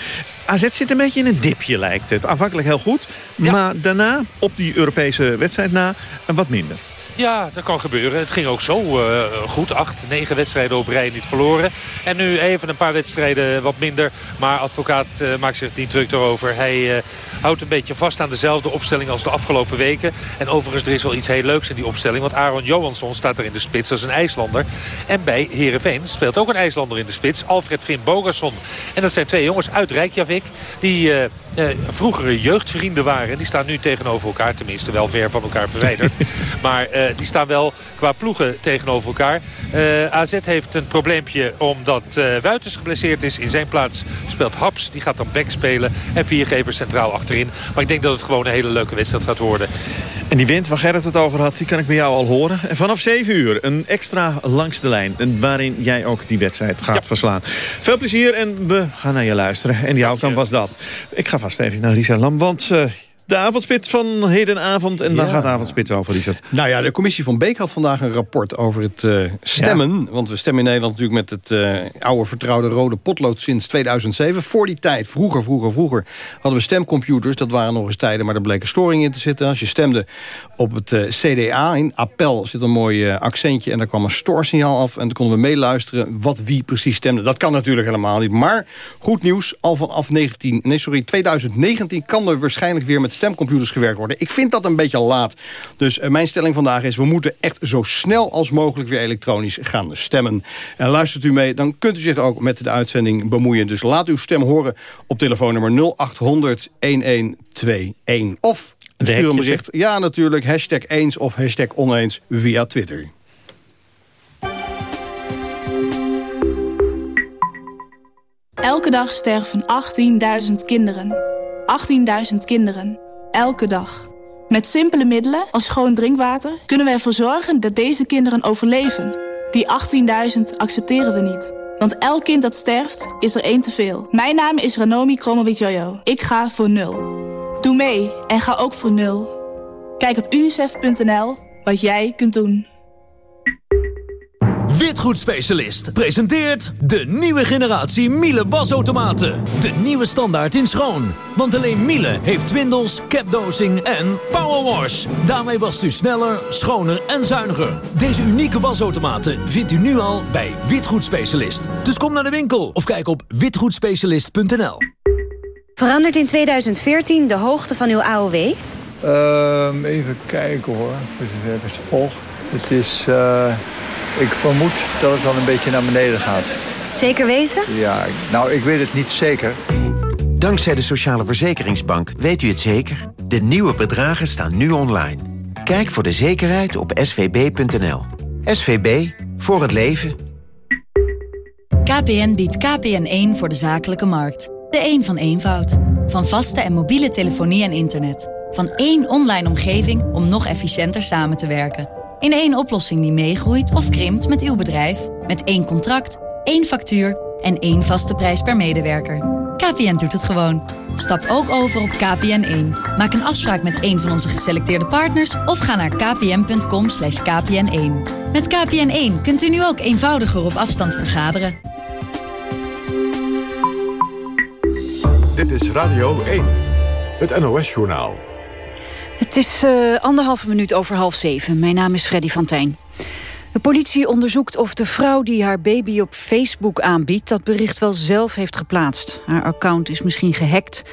AZ zit een beetje in een dipje, lijkt het. Aanvankelijk heel goed, ja. maar daarna, op die Europese wedstrijd na, wat minder. Ja, dat kan gebeuren. Het ging ook zo uh, goed. Acht, negen wedstrijden op rij niet verloren. En nu even een paar wedstrijden wat minder. Maar advocaat uh, maakt zich niet druk erover. Hij uh, houdt een beetje vast aan dezelfde opstelling als de afgelopen weken. En overigens, er is wel iets heel leuks in die opstelling. Want Aaron Johansson staat er in de spits. Is een IJslander. En bij Heerenveen speelt ook een IJslander in de spits. Alfred Finn Bogason. En dat zijn twee jongens uit Reykjavik. Die vroegere jeugdvrienden waren. Die staan nu tegenover elkaar. Tenminste wel ver van elkaar verwijderd. maar die staan wel qua ploegen tegenover elkaar. Uh, AZ heeft een probleempje omdat uh, Wuiters geblesseerd is. In zijn plaats speelt Haps. Die gaat dan back spelen. En Viergever centraal achterin. Maar ik denk dat het gewoon een hele leuke wedstrijd gaat worden. En die wind waar Gerrit het over had, die kan ik bij jou al horen. En vanaf 7 uur een extra langs de lijn. Waarin jij ook die wedstrijd gaat ja. verslaan. Veel plezier en we gaan naar je luisteren. En die houtkamp was dat. Ik ga vast even naar Risa Lam, want... De avondspits van hedenavond. En dan ja. gaat de avondspits over, Richard. Nou ja, de commissie van Beek had vandaag een rapport over het uh, stemmen. Ja. Want we stemmen in Nederland natuurlijk met het uh, oude vertrouwde rode potlood sinds 2007. Voor die tijd, vroeger, vroeger, vroeger, hadden we stemcomputers. Dat waren nog eens tijden, maar er bleken storingen in te zitten. Als je stemde op het uh, CDA, in appel zit een mooi accentje... en daar kwam een stoorsignaal af. En dan konden we meeluisteren wat wie precies stemde. Dat kan natuurlijk helemaal niet. Maar goed nieuws, al vanaf 19, nee, sorry, 2019 kan er waarschijnlijk weer met stemcomputers gewerkt worden. Ik vind dat een beetje laat. Dus eh, mijn stelling vandaag is... we moeten echt zo snel als mogelijk weer elektronisch gaan stemmen. En luistert u mee, dan kunt u zich ook met de uitzending bemoeien. Dus laat uw stem horen op telefoonnummer 0800 1121. Of stuur een bericht. Ja, natuurlijk. Hashtag eens of hashtag oneens via Twitter. Elke dag sterven 18.000 kinderen. 18.000 kinderen. Elke dag. Met simpele middelen als schoon drinkwater kunnen we ervoor zorgen dat deze kinderen overleven. Die 18.000 accepteren we niet. Want elk kind dat sterft, is er één te veel. Mijn naam is Ranomi Kromowidjojo. Ik ga voor nul. Doe mee en ga ook voor nul. Kijk op unicef.nl wat jij kunt doen. Witgoedspecialist presenteert de nieuwe generatie Miele wasautomaten. De nieuwe standaard in schoon. Want alleen Miele heeft twindels, capdosing en powerwash. Daarmee wast u sneller, schoner en zuiniger. Deze unieke wasautomaten vindt u nu al bij Witgoedspecialist. Dus kom naar de winkel of kijk op witgoedspecialist.nl. Verandert in 2014 de hoogte van uw AOW? Ehm, even kijken hoor. Het is... eh, ik vermoed dat het dan een beetje naar beneden gaat. Zeker weten? Ja, nou, ik weet het niet zeker. Dankzij de Sociale Verzekeringsbank weet u het zeker. De nieuwe bedragen staan nu online. Kijk voor de zekerheid op svb.nl. SVB, voor het leven. KPN biedt KPN1 voor de zakelijke markt. De een van eenvoud. Van vaste en mobiele telefonie en internet. Van één online omgeving om nog efficiënter samen te werken. In één oplossing die meegroeit of krimpt met uw bedrijf. Met één contract, één factuur en één vaste prijs per medewerker. KPN doet het gewoon. Stap ook over op KPN1. Maak een afspraak met een van onze geselecteerde partners... of ga naar kpn.com kpn1. Met KPN1 kunt u nu ook eenvoudiger op afstand vergaderen. Dit is Radio 1, het NOS-journaal. Het is uh, anderhalve minuut over half zeven. Mijn naam is Freddy van Tijn. De politie onderzoekt of de vrouw die haar baby op Facebook aanbiedt... dat bericht wel zelf heeft geplaatst. Haar account is misschien gehackt.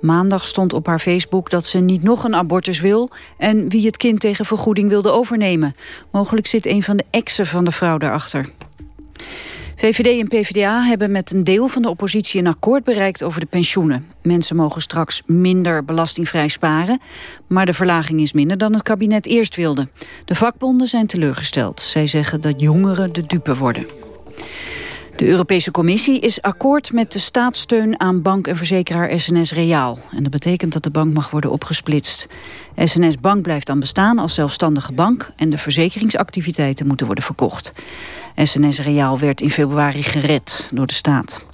Maandag stond op haar Facebook dat ze niet nog een abortus wil... en wie het kind tegen vergoeding wilde overnemen. Mogelijk zit een van de exen van de vrouw daarachter. VVD en PvdA hebben met een deel van de oppositie een akkoord bereikt over de pensioenen. Mensen mogen straks minder belastingvrij sparen, maar de verlaging is minder dan het kabinet eerst wilde. De vakbonden zijn teleurgesteld. Zij zeggen dat jongeren de dupe worden. De Europese Commissie is akkoord met de staatssteun aan bank- en verzekeraar SNS Reaal. En dat betekent dat de bank mag worden opgesplitst. SNS Bank blijft dan bestaan als zelfstandige bank... en de verzekeringsactiviteiten moeten worden verkocht. SNS Reaal werd in februari gered door de staat.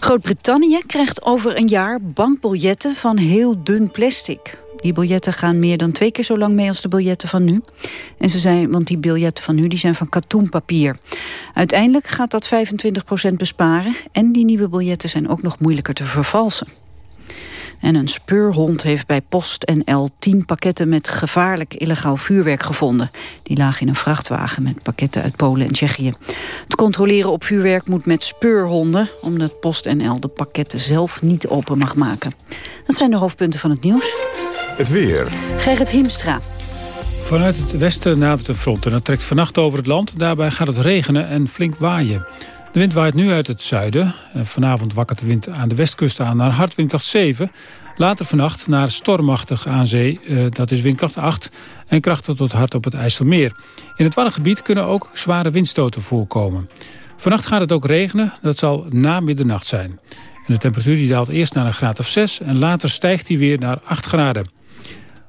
Groot-Brittannië krijgt over een jaar bankbiljetten van heel dun plastic. Die biljetten gaan meer dan twee keer zo lang mee als de biljetten van nu. En ze zijn, want die biljetten van nu die zijn van katoenpapier. Uiteindelijk gaat dat 25% besparen. En die nieuwe biljetten zijn ook nog moeilijker te vervalsen. En een speurhond heeft bij PostNL 10 pakketten met gevaarlijk illegaal vuurwerk gevonden. Die lagen in een vrachtwagen met pakketten uit Polen en Tsjechië. Het controleren op vuurwerk moet met speurhonden, omdat PostNL de pakketten zelf niet open mag maken. Dat zijn de hoofdpunten van het nieuws. Het weer. Gerrit Hiemstra. Vanuit het westen nadert een front en dat trekt vannacht over het land. Daarbij gaat het regenen en flink waaien. De wind waait nu uit het zuiden. Vanavond wakkert de wind aan de westkust aan naar hard windkracht 7. Later vannacht naar stormachtig aan zee, uh, dat is windkracht 8... en krachtig tot hard op het IJsselmeer. In het Waddengebied kunnen ook zware windstoten voorkomen. Vannacht gaat het ook regenen, dat zal na middernacht zijn. En de temperatuur die daalt eerst naar een graad of 6... en later stijgt die weer naar 8 graden.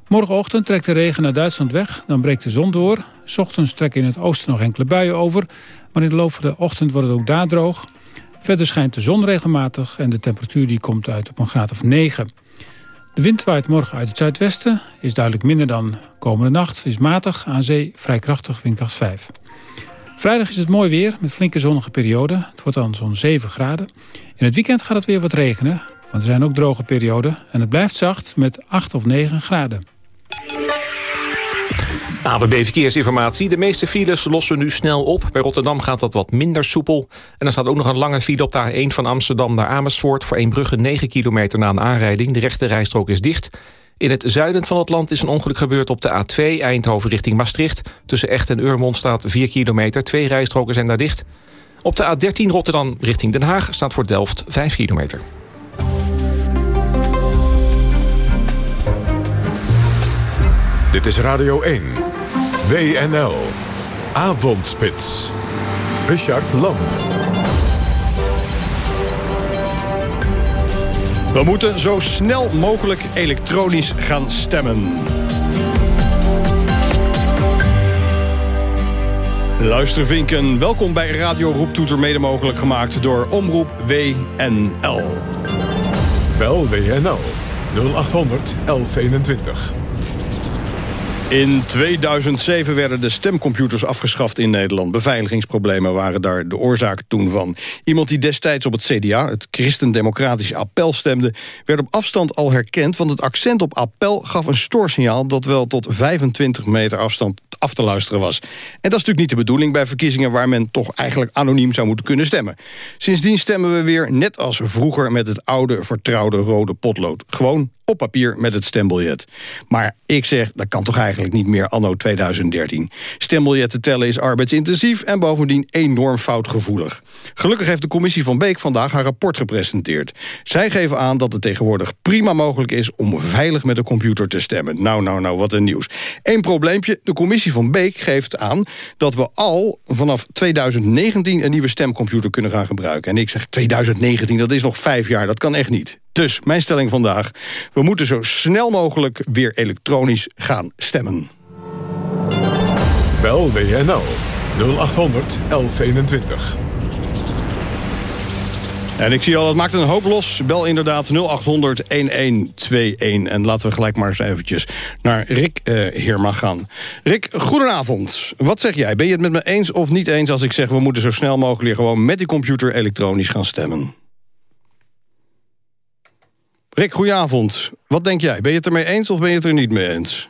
Morgenochtend trekt de regen naar Duitsland weg, dan breekt de zon door. Ochtends trekken in het oosten nog enkele buien over... maar in de loop van de ochtend wordt het ook daar droog. Verder schijnt de zon regelmatig en de temperatuur die komt uit op een graad of 9. De wind waait morgen uit het zuidwesten, is duidelijk minder dan komende nacht... is matig, aan zee vrij krachtig, windkracht 5. Vrijdag is het mooi weer met flinke zonnige perioden. Het wordt dan zo'n 7 graden. In het weekend gaat het weer wat regenen, maar er zijn ook droge perioden... en het blijft zacht met 8 of 9 graden. ABB Verkeersinformatie. De meeste files lossen nu snel op. Bij Rotterdam gaat dat wat minder soepel. En er staat ook nog een lange file op de A1 van Amsterdam naar Amersfoort... voor Eembrugge 9 kilometer na een aanrijding. De rechte rijstrook is dicht. In het zuiden van het land is een ongeluk gebeurd op de A2 Eindhoven richting Maastricht. Tussen Echt en Urmond staat 4 kilometer. Twee rijstroken zijn daar dicht. Op de A13 Rotterdam richting Den Haag staat voor Delft 5 kilometer. Dit is Radio 1. WNL. Avondspits. Richard Lamp. We moeten zo snel mogelijk elektronisch gaan stemmen. Luistervinken, welkom bij Radio Roeptoeter, mede mogelijk gemaakt door Omroep WNL. Bel WNL 0800 1121. In 2007 werden de stemcomputers afgeschaft in Nederland. Beveiligingsproblemen waren daar de oorzaak toen van. Iemand die destijds op het CDA, het Christendemocratisch Appel, stemde... werd op afstand al herkend, want het accent op appel gaf een stoorsignaal... dat wel tot 25 meter afstand af te luisteren was. En dat is natuurlijk niet de bedoeling bij verkiezingen... waar men toch eigenlijk anoniem zou moeten kunnen stemmen. Sindsdien stemmen we weer net als vroeger... met het oude, vertrouwde rode potlood. Gewoon op papier met het stembiljet. Maar ik zeg, dat kan toch eigenlijk niet meer anno 2013. Stembiljetten tellen is arbeidsintensief en bovendien enorm foutgevoelig. Gelukkig heeft de commissie van Beek vandaag haar rapport gepresenteerd. Zij geven aan dat het tegenwoordig prima mogelijk is... om veilig met de computer te stemmen. Nou, nou, nou, wat een nieuws. Eén probleempje, de commissie van Beek geeft aan... dat we al vanaf 2019 een nieuwe stemcomputer kunnen gaan gebruiken. En ik zeg 2019, dat is nog vijf jaar, dat kan echt niet. Dus mijn stelling vandaag. We moeten zo snel mogelijk weer elektronisch gaan stemmen. Bel WNL 0800 1121. En ik zie al, het maakt een hoop los. Bel inderdaad 0800 1121. En laten we gelijk maar eens eventjes naar Rick uh, Heerma gaan. Rick, goedenavond. Wat zeg jij? Ben je het met me eens of niet eens als ik zeg... we moeten zo snel mogelijk gewoon met die computer elektronisch gaan stemmen? Rick, goedenavond. Wat denk jij? Ben je het ermee eens of ben je het er niet mee eens?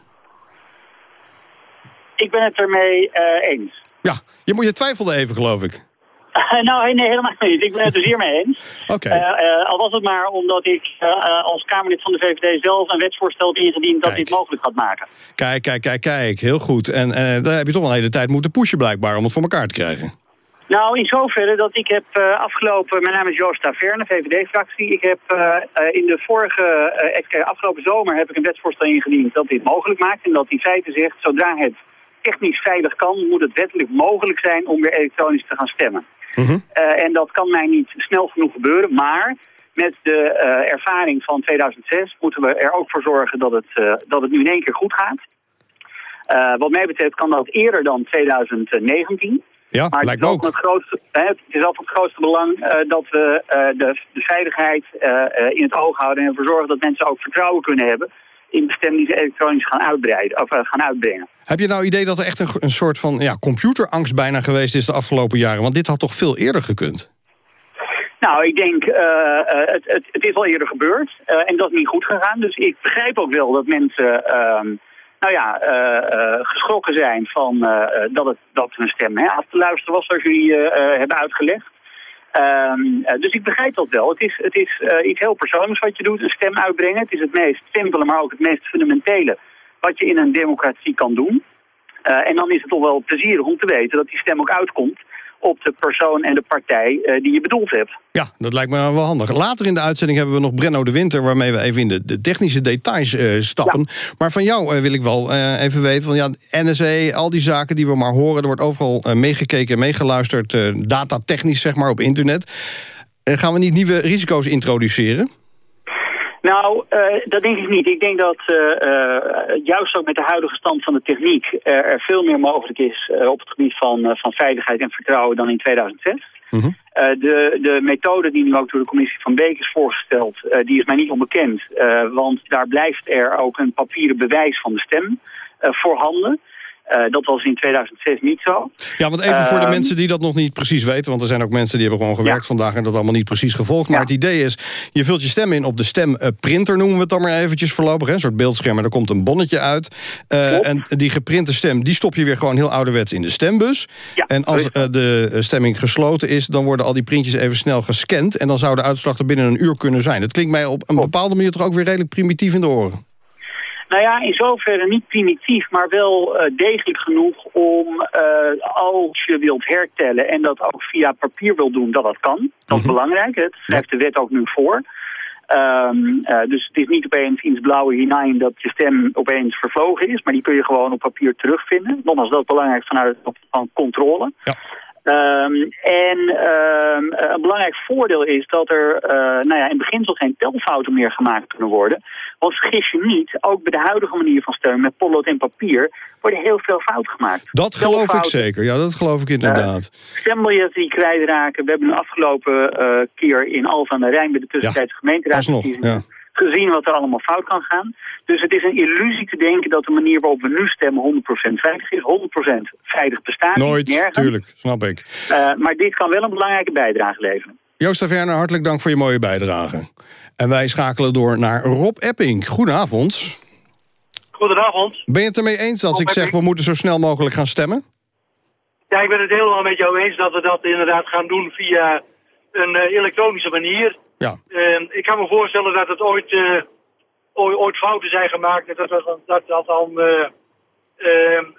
Ik ben het ermee uh, eens. Ja, je, moet, je twijfelde even, geloof ik. nou, nee, helemaal niet. Ik ben het er zeer mee eens. Oké. Okay. Uh, uh, al was het maar omdat ik uh, als Kamerlid van de VVD zelf een wetsvoorstel heb ingediend dat dit mogelijk gaat maken. Kijk, kijk, kijk, kijk. Heel goed. En daar heb je toch wel een hele tijd moeten pushen blijkbaar om het voor elkaar te krijgen. Nou, in zoverre dat ik heb uh, afgelopen... Mijn naam is Joost Taverne, VVD-fractie. Ik heb uh, uh, in de vorige... Uh, afgelopen zomer heb ik een wetsvoorstel ingediend dat dit mogelijk maakt. En dat in feite zegt, zodra het technisch veilig kan... moet het wettelijk mogelijk zijn om weer elektronisch te gaan stemmen. Mm -hmm. en dat kan mij niet snel genoeg gebeuren. Maar met de ervaring van 2006 moeten we er ook voor zorgen dat het, dat het nu in één keer goed gaat. wat mij betreft kan dat eerder dan 2019... Ja, maar lijkt het is, ook. Het, grootste, het is altijd het grootste belang uh, dat we uh, de, de, veiligheid uh, in het oog houden... en ervoor zorgen dat mensen ook vertrouwen kunnen hebben... in stem die ze elektronisch gaan, uitbreiden, of, gaan uitbrengen. Heb je nou idee dat er echt een, een soort van ja, computerangst bijna geweest is de afgelopen jaren? Want dit had toch veel eerder gekund? Nou, ik denk, het, het, het, is al eerder gebeurd en dat is niet goed gegaan. Dus ik begrijp ook wel dat mensen ehm, nou ja, uh, uh, geschrokken zijn van uh, dat, het, dat hun stem hè, af te luisteren was, zoals jullie hebben uitgelegd. Um, dus ik begrijp dat wel. Het is, het is iets heel persoonlijks wat je doet, een stem uitbrengen. Het is het meest simpele, maar ook het meest fundamentele wat je in een democratie kan doen. en dan is het toch wel plezierig om te weten dat die stem ook uitkomt op de persoon en de partij uh, die je bedoeld hebt. Ja, dat lijkt me wel handig. Later in de uitzending hebben we nog Brenno de Winter... waarmee we even in de, de technische details uh, stappen. Ja. Maar van jou uh, wil ik wel even weten... van ja, NSE, al die zaken die we maar horen... er wordt overal meegekeken en meegeluisterd... datatechnisch, zeg maar, op internet. gaan we niet nieuwe risico's introduceren? Nou, uh, dat denk ik niet. Ik denk dat uh, uh, juist ook met de huidige stand van de techniek... er veel meer mogelijk is op het gebied van, van veiligheid en vertrouwen dan in 2006. Mm -hmm. de, de methode die nu ook door de commissie van Beek is voorgesteld... die is mij niet onbekend. want daar blijft er ook een papieren bewijs van de stem voorhanden... Uh, dat was in 2006 niet zo. Ja, want even voor de mensen die dat nog niet precies weten... want er zijn ook mensen die hebben gewoon gewerkt ja. vandaag... en dat allemaal niet precies gevolgd. Maar ja. het idee is, je vult je stem in op de stemprinter... noemen we het dan maar eventjes voorlopig. Hè? Een soort beeldscherm, en er komt een bonnetje uit. Uh, en die geprinte stem, die stop je weer gewoon heel ouderwets in de stembus. Ja, en als de stemming gesloten is... dan worden al die printjes even snel gescand... en dan zou de uitslag er binnen een uur kunnen zijn. Dat klinkt mij op een bepaalde manier toch ook weer redelijk primitief in de oren. Nou ja, in zoverre niet primitief, maar wel uh, degelijk genoeg om uh, als je wilt hertellen en dat ook via papier wil doen, dat dat kan. Dat is mm -hmm. belangrijk, dat schrijft de wet ook nu voor. Um, uh, dus het is niet opeens iets blauwe hinein dat je stem opeens vervlogen is, maar die kun je gewoon op papier terugvinden. Nogmaals, dat is belangrijk vanuit van controle. Ja. Um, en um, een belangrijk voordeel is dat er uh, nou ja, in beginsel geen telfouten meer gemaakt kunnen worden. Want vergis je niet, ook bij de huidige manier van steun met potlood en papier worden heel veel fouten gemaakt. Dat geloof ik zeker, ja dat geloof ik inderdaad. Uh, stembiljetten die kwijtraken. We hebben de afgelopen uh, keer in Alphen aan de Rijn bij de tussentijdse ja, gemeenteraadsverkiezingen... Ja gezien wat er allemaal fout kan gaan. Dus het is een illusie te denken dat de manier waarop we nu stemmen 100% veilig is. 100% veilig bestaat Nooit, niet, tuurlijk, snap ik. Uh, maar dit kan wel een belangrijke bijdrage leveren. Joost Taverne, hartelijk dank voor je mooie bijdrage. En wij schakelen door naar Rob Epping. Goedenavond. Goedenavond. Ben je het ermee eens als Rob ik zeg we moeten zo snel mogelijk gaan stemmen? Ja, ik ben het helemaal met jou eens dat we dat inderdaad gaan doen via een uh, elektronische manier. Ja. Ik kan me voorstellen dat het ooit, uh, ooit, ooit, fouten zijn gemaakt. Dat dat, dat, dat dan uh,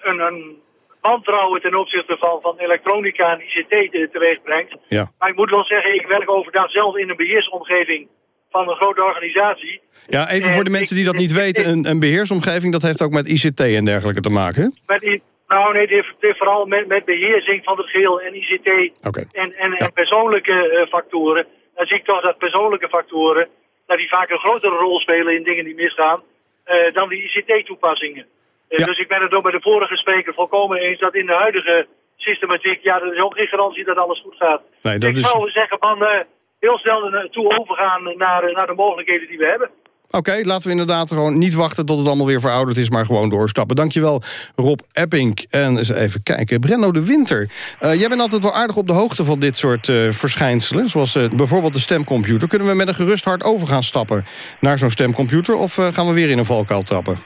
een, een wantrouwen ten opzichte van, van elektronica en ICT teweeg brengt. Ja. Maar ik moet wel zeggen, ik werk overdag zelf in een beheersomgeving van een grote organisatie. Ja, even voor de mensen die dat niet weten. Een, een beheersomgeving, dat heeft ook met ICT en dergelijke te maken, Met, nou nee, het heeft, het heeft vooral met, met beheersing van het geheel en ICT okay. en, en, ja. en persoonlijke factoren dan zie ik toch dat persoonlijke factoren, dat die vaak een grotere rol spelen in dingen die misgaan, uh, dan die ICT-toepassingen. Uh, ja. Dus ik ben het ook bij de vorige spreker volkomen eens dat in de huidige systematiek, ja, er is ook geen garantie dat alles goed gaat. Nee, dat ik is... zou zeggen van uh, heel snel naartoe overgaan naar, naar de mogelijkheden die we hebben. Oké, laten we inderdaad gewoon niet wachten tot het allemaal weer verouderd is... maar gewoon doorstappen. Dankjewel, Rob Epping. En eens even kijken, Brenno de Winter. Uh, jij bent altijd wel aardig op de hoogte van dit soort uh, verschijnselen... zoals uh, bijvoorbeeld de stemcomputer. Kunnen we met een gerust hart over gaan stappen naar zo'n stemcomputer... of gaan we weer in een valkuil trappen?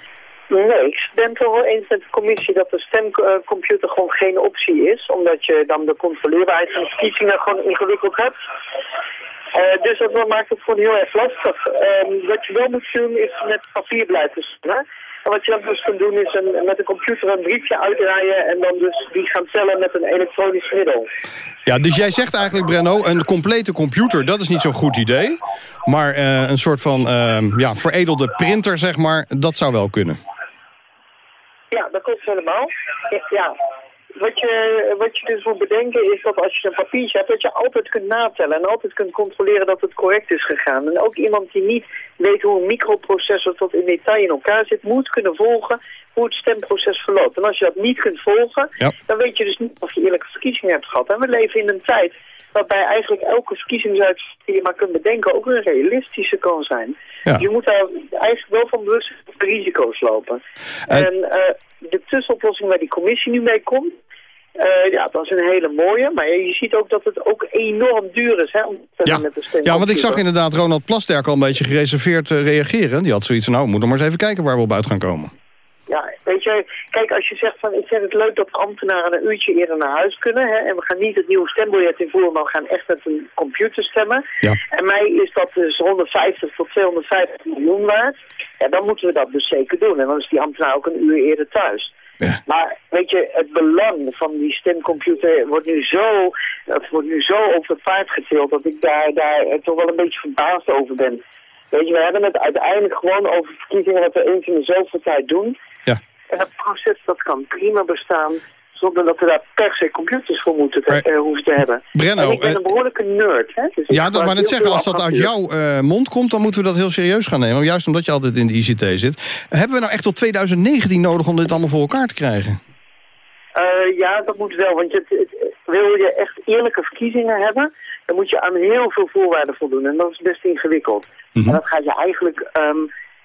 Nee, ik ben het wel eens met de commissie dat de stemcomputer gewoon geen optie is. Omdat je dan de controleerbaarheid van de verkiezingen gewoon ingewikkeld hebt. Uh, dus dat maakt het gewoon heel erg lastig. Uh, wat je wel moet doen is met papier blijven. En wat je dan dus kunt doen is een, met een computer een briefje uitdraaien en dan dus die gaan tellen met een elektronisch middel. Ja, dus jij zegt eigenlijk, Brenno, een complete computer, dat is niet zo'n goed idee. Maar uh, een soort van ja, veredelde printer, zeg maar, dat zou wel kunnen. Ja, dat klopt helemaal. Ja, wat je, wat je dus moet bedenken is dat als je een papiertje hebt, dat je altijd kunt natellen en altijd kunt controleren dat het correct is gegaan. En ook iemand die niet weet hoe een microprocessor tot in detail in elkaar zit, moet kunnen volgen hoe het stemproces verloopt. En als je dat niet kunt volgen, ja. dan weet je dus niet of je eerlijke verkiezingen hebt gehad. En we leven in een tijd waarbij eigenlijk elke verkiezingsuitslag die je maar kunt bedenken ook een realistische kan zijn. Ja. Je moet daar eigenlijk wel van bewust de risico's lopen. En- En uh, de tussenoplossing waar die commissie nu mee komt, uh, ja, dat is een hele mooie. Maar je ziet ook dat het ook enorm duur is hè, om te Ja. met de ja, want ik zag inderdaad Ronald Plasterk al een beetje gereserveerd eh, reageren. Die had zoiets van, nou, we moeten maar eens even kijken waar we op uit gaan komen. Ja, weet je, kijk, als je zegt van ik vind het leuk dat ambtenaren een uurtje eerder naar huis kunnen. Hè, en we gaan niet het nieuwe stembiljet invoeren, maar we gaan echt met een computer stemmen. Ja. En mij is dat dus 150 tot 250 miljoen waard. Ja, dan moeten we dat dus zeker doen. En dan is die ambtenaar ook een uur eerder thuis. Maar weet je, het belang van die stemcomputer wordt nu zo, het wordt nu zo over het paard getild dat ik daar, daar toch wel een beetje verbaasd over ben. Weet je, we hebben het uiteindelijk gewoon over verkiezingen wat we eens in de zoveel tijd doen. Ja. En dat proces dat kan prima bestaan zonder dat we daar per se computers voor moeten te, eh, hoeven te hebben. Brenno, en ik ben eh, een behoorlijke nerd. Hè? Dus Ja, dat wou net zeggen, als dat uit jouw eh, mond komt... dan moeten we dat heel serieus gaan nemen. Juist omdat je altijd in de ICT zit. Hebben we nou echt tot 2019 nodig om dit allemaal voor elkaar te krijgen? Ja, dat moet wel. Want je, het- wil je echt eerlijke verkiezingen hebben, dan moet je aan heel veel voorwaarden voldoen. En dat is best ingewikkeld. Mhm. En dat gaat je eigenlijk, ehm,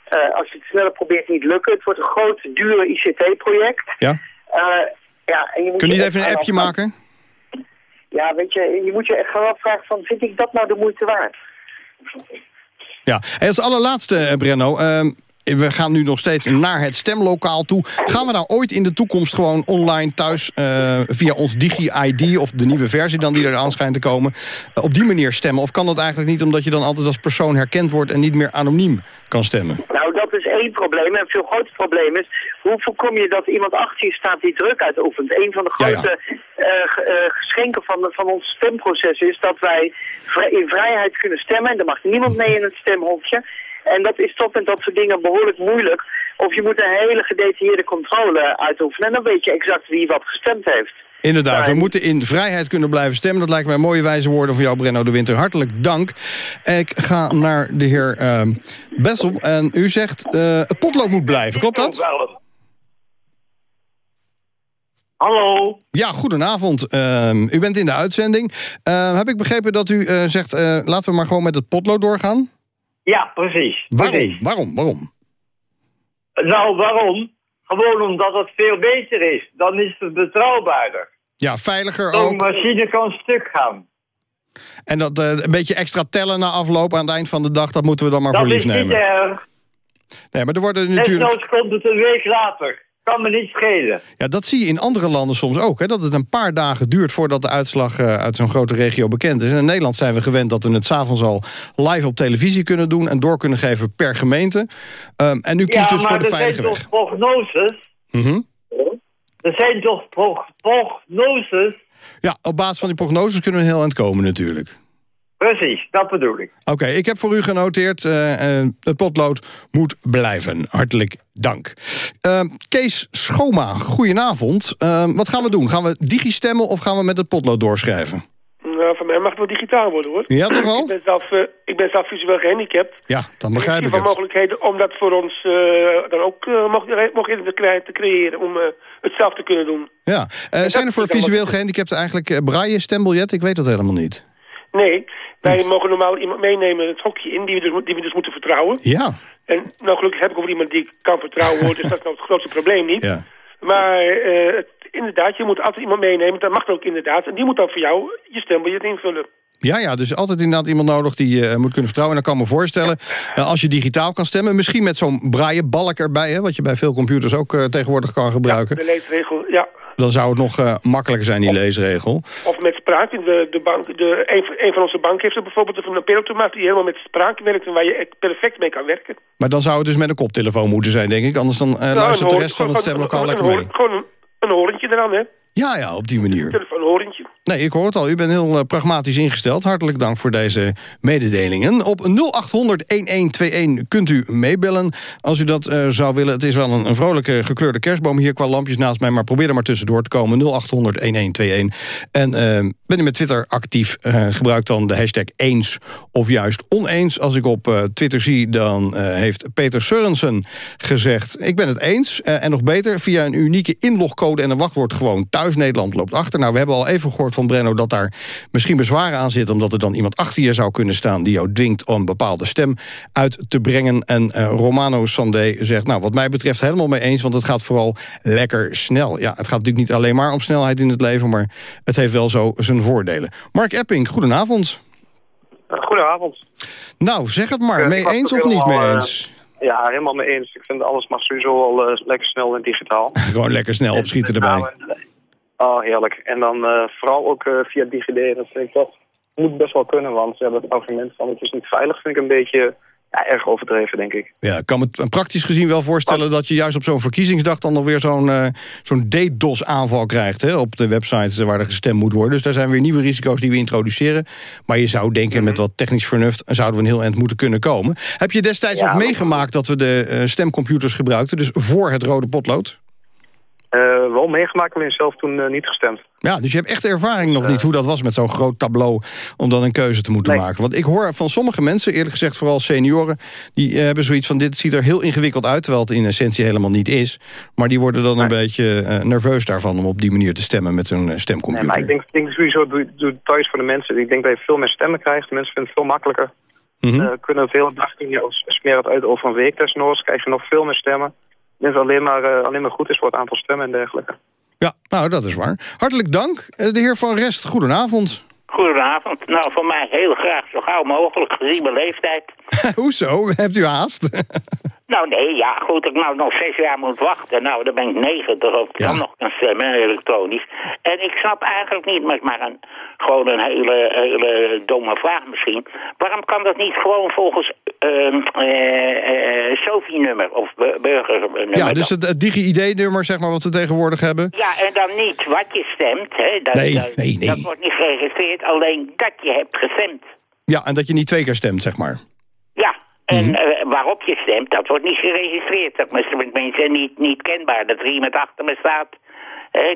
eh, als je het sneller probeert, niet lukken. Het wordt een groot, duur ICT-project. Ja? Eh, ja, en je moet Kun je niet even een appje maken? Ja, weet je, je moet je echt gaan afvragen van, vind ik dat nou de moeite waard? Ja. En als allerlaatste, eh, Brenno. ehm, we gaan nu nog steeds naar het stemlokaal toe. Gaan we nou ooit in de toekomst gewoon online thuis... Uh, via ons Digi-ID of de nieuwe versie dan die eraan schijnt te komen... Uh, op die manier stemmen? Of kan dat eigenlijk niet omdat je dan altijd als persoon herkend wordt... en niet meer anoniem kan stemmen? Nou, dat is één probleem. En een veel groter probleem is... hoe voorkom je dat iemand achter je staat die druk uitoefent? Een van de grote ja, ja. geschenken van, van ons stemproces is... dat wij in vrijheid kunnen stemmen. En er mag niemand mee in het stemhokje... En dat is toch met dat soort dingen behoorlijk moeilijk. Of je moet een hele gedetailleerde controle uitoefenen. En dan weet je exact wie wat gestemd heeft. Inderdaad, we moeten in vrijheid kunnen blijven stemmen. Dat lijkt mij mooie wijze woorden van jou, Brenno de Winter. Hartelijk dank. Ik ga naar de heer uh, Bessel. En u zegt, uh, het potlood moet blijven. Klopt dat? Hallo. Ja, goedenavond. Uh, u bent in de uitzending. Uh, heb ik begrepen dat u zegt, laten we maar gewoon met het potlood doorgaan? Ja, precies. Waarom? Precies. Waarom? Waarom? Nou, waarom? Gewoon omdat het veel beter is. Dan is het betrouwbaarder. Ja, veiliger Zo'n ook. machine kan stuk gaan. En dat uh, een beetje extra tellen na afloop aan het eind van de dag... dat moeten we dan maar dat voor lief nemen. Dat is niet erg. Nee, maar er worden natuurlijk... Desnoods komt het een week later. Kan me niet schelen. Ja, dat zie je in andere landen soms ook. Hè? Dat het een paar dagen duurt voordat de uitslag uh, uit zo'n grote regio bekend is. En in Nederland zijn we gewend dat we het s'avonds al live op televisie kunnen doen... en door kunnen geven per gemeente. Um, en nu kiest ja, dus voor de veilige weg. Ja, maar er zijn toch prognoses? Mm -hmm. Er zijn toch prog prognoses? Ja, op basis van die prognoses kunnen we heel eind komen natuurlijk. Precies, dat bedoel ik. Oké, okay, ik heb voor u genoteerd, uh, uh, het potlood moet blijven. Hartelijk dank. Uh, Kees Schoma, goedenavond. wat gaan we doen? Gaan we digistemmen of gaan we met het potlood doorschrijven? Nou, voor mij mag het wel digitaal worden, hoor. Ja, toch wel? ik, ben zelf, uh, ik ben zelf visueel gehandicapt. Ja, dan begrijp ik, ik het. van mogelijkheden om dat voor ons uh, dan ook uh, mogelijkheden te, te creëren... om het zelf te kunnen doen. Ja, zijn er voor visueel gehandicapten eigenlijk braille stembiljet? Ik weet dat helemaal niet. Nee, wij mogen normaal iemand meenemen het hokje in... die we dus, die we dus moeten vertrouwen. Ja. En nou, gelukkig heb ik over iemand die ik kan vertrouwen, hoor, dus dat is nou het grootste probleem niet. Ja. Maar uh, het, inderdaad, je moet altijd iemand meenemen, dat mag ook inderdaad. En die moet dan voor jou je stembiljet invullen. Ja, ja, dus altijd inderdaad iemand nodig die je uh, moet kunnen vertrouwen. En dan kan ik me voorstellen, uh, als je digitaal kan stemmen... misschien met zo'n braillebalk erbij, hè, wat je bij veel computers ook tegenwoordig kan gebruiken. Ja, de leesregel, ja. Dan zou het nog uh, makkelijker zijn, die leesregel. Of met spraak. De, de bank, de, een, een van onze banken heeft er bijvoorbeeld een pinautomaat... die helemaal met spraak werkt en waar je perfect mee kan werken. Maar dan zou het dus met een koptelefoon moeten zijn, denk ik. Anders dan uh, nou, luistert de rest van het stemlokaal lekker mee. Gewoon een, een horentje eraan, hè? Ja, ja, op die manier. Een telefoonhorentje. Nee, ik hoor het al. U bent heel uh, pragmatisch ingesteld. Hartelijk dank voor deze mededelingen. Op 0800-1121 kunt u meebellen als u dat uh, zou willen. Het is wel een, een, vrolijke gekleurde kerstboom hier qua lampjes naast mij... maar probeer er maar tussendoor te komen. 0800-1121. En uh, ben u met Twitter actief, gebruik dan de hashtag eens of juist oneens. Als ik op Twitter zie, dan heeft Peter Sørensen gezegd... ik ben het eens en nog beter via een unieke inlogcode en een wachtwoord gewoon thuis. Nederland loopt achter. Nou, we hebben al even gehoord van Brenno dat daar misschien bezwaren aan zit... omdat er dan iemand achter je zou kunnen staan... die jou dwingt om een bepaalde stem uit te brengen. En uh, Romano Sandé zegt, nou, wat mij betreft helemaal mee eens... want het gaat vooral lekker snel. Ja, het gaat natuurlijk niet alleen maar om snelheid in het leven... maar het heeft wel zo zijn voordelen. Mark Epping, goedenavond. Goedenavond. Nou, zeg het maar. Mee eens of niet mee eens? Ja, helemaal mee eens. Ik vind alles mag sowieso al uh, lekker snel en digitaal. Gewoon lekker snel opschieten erbij. Oh, heerlijk. En dan uh, vooral ook uh, via DigiD. Dat vind ik toch, moet best wel kunnen. Want ze hebben het argument van het is niet veilig, vind ik een beetje ja, erg overdreven, denk ik. Ja, ik kan me praktisch gezien wel voorstellen oh. dat je juist op zo'n verkiezingsdag dan nog weer zo'n uh, zo'n DDoS-aanval krijgt hè, op de websites waar er gestemd moet worden. Dus daar zijn weer nieuwe risico's die we introduceren. Maar je zou denken, mm -hmm. met wat technisch vernuft zouden we een heel eind moeten kunnen komen. Heb je destijds ja, ook meegemaakt dat we de stemcomputers gebruikten, dus voor het rode potlood? Uh, wel meegemaakt, alleen zelf toen uh, niet gestemd. Ja, dus je hebt echt ervaring nog uh, niet hoe dat was met zo'n groot tableau... om dan een keuze te moeten nee. maken. Want ik hoor van sommige mensen, eerlijk gezegd vooral senioren... die hebben zoiets van, dit ziet er heel ingewikkeld uit... terwijl het in essentie helemaal niet is. Maar die worden dan nee. een beetje nerveus daarvan... om op die manier te stemmen met zo'n stemcomputer. Nee, maar ik denk, denk sowieso, doe, doe thuis voor de mensen. Ik denk dat je veel meer stemmen krijgt. De mensen vinden het veel makkelijker. Mm -hmm. kunnen veel dag doen, je smeer het uit over een week desnoods... krijg je nog veel meer stemmen dat het alleen maar, uh, alleen maar goed is voor het aantal stemmen en dergelijke. Ja, nou, dat is waar. Hartelijk dank. Uh, de heer Van Rest, goedenavond. Goedenavond. Nou, voor mij heel graag zo gauw mogelijk, gezien mijn leeftijd. Hoezo? Hebt u haast? Nou nee, ja goed, ik nou nog zes jaar moet wachten. Nou, dan ben ik negentig of ik dan nog kan stemmen, elektronisch. En ik snap eigenlijk niet, maar, maar een, gewoon een hele, hele domme vraag misschien. Waarom kan dat niet gewoon volgens uh, uh, SOFI-nummer of burgernummer? Ja, dus het, het digi-ID-nummer, zeg maar, wat we tegenwoordig hebben. Ja, en dan niet wat je stemt. Hè. Dat, Nee, dat, nee, nee. Dat wordt niet geregistreerd, alleen dat je hebt gestemd. Ja, en dat je niet twee keer stemt, zeg maar. En Mhm. eh, waarop je stemt, dat wordt niet geregistreerd. Dat is mensen niet, niet kenbaar. Dat er iemand achter me staat,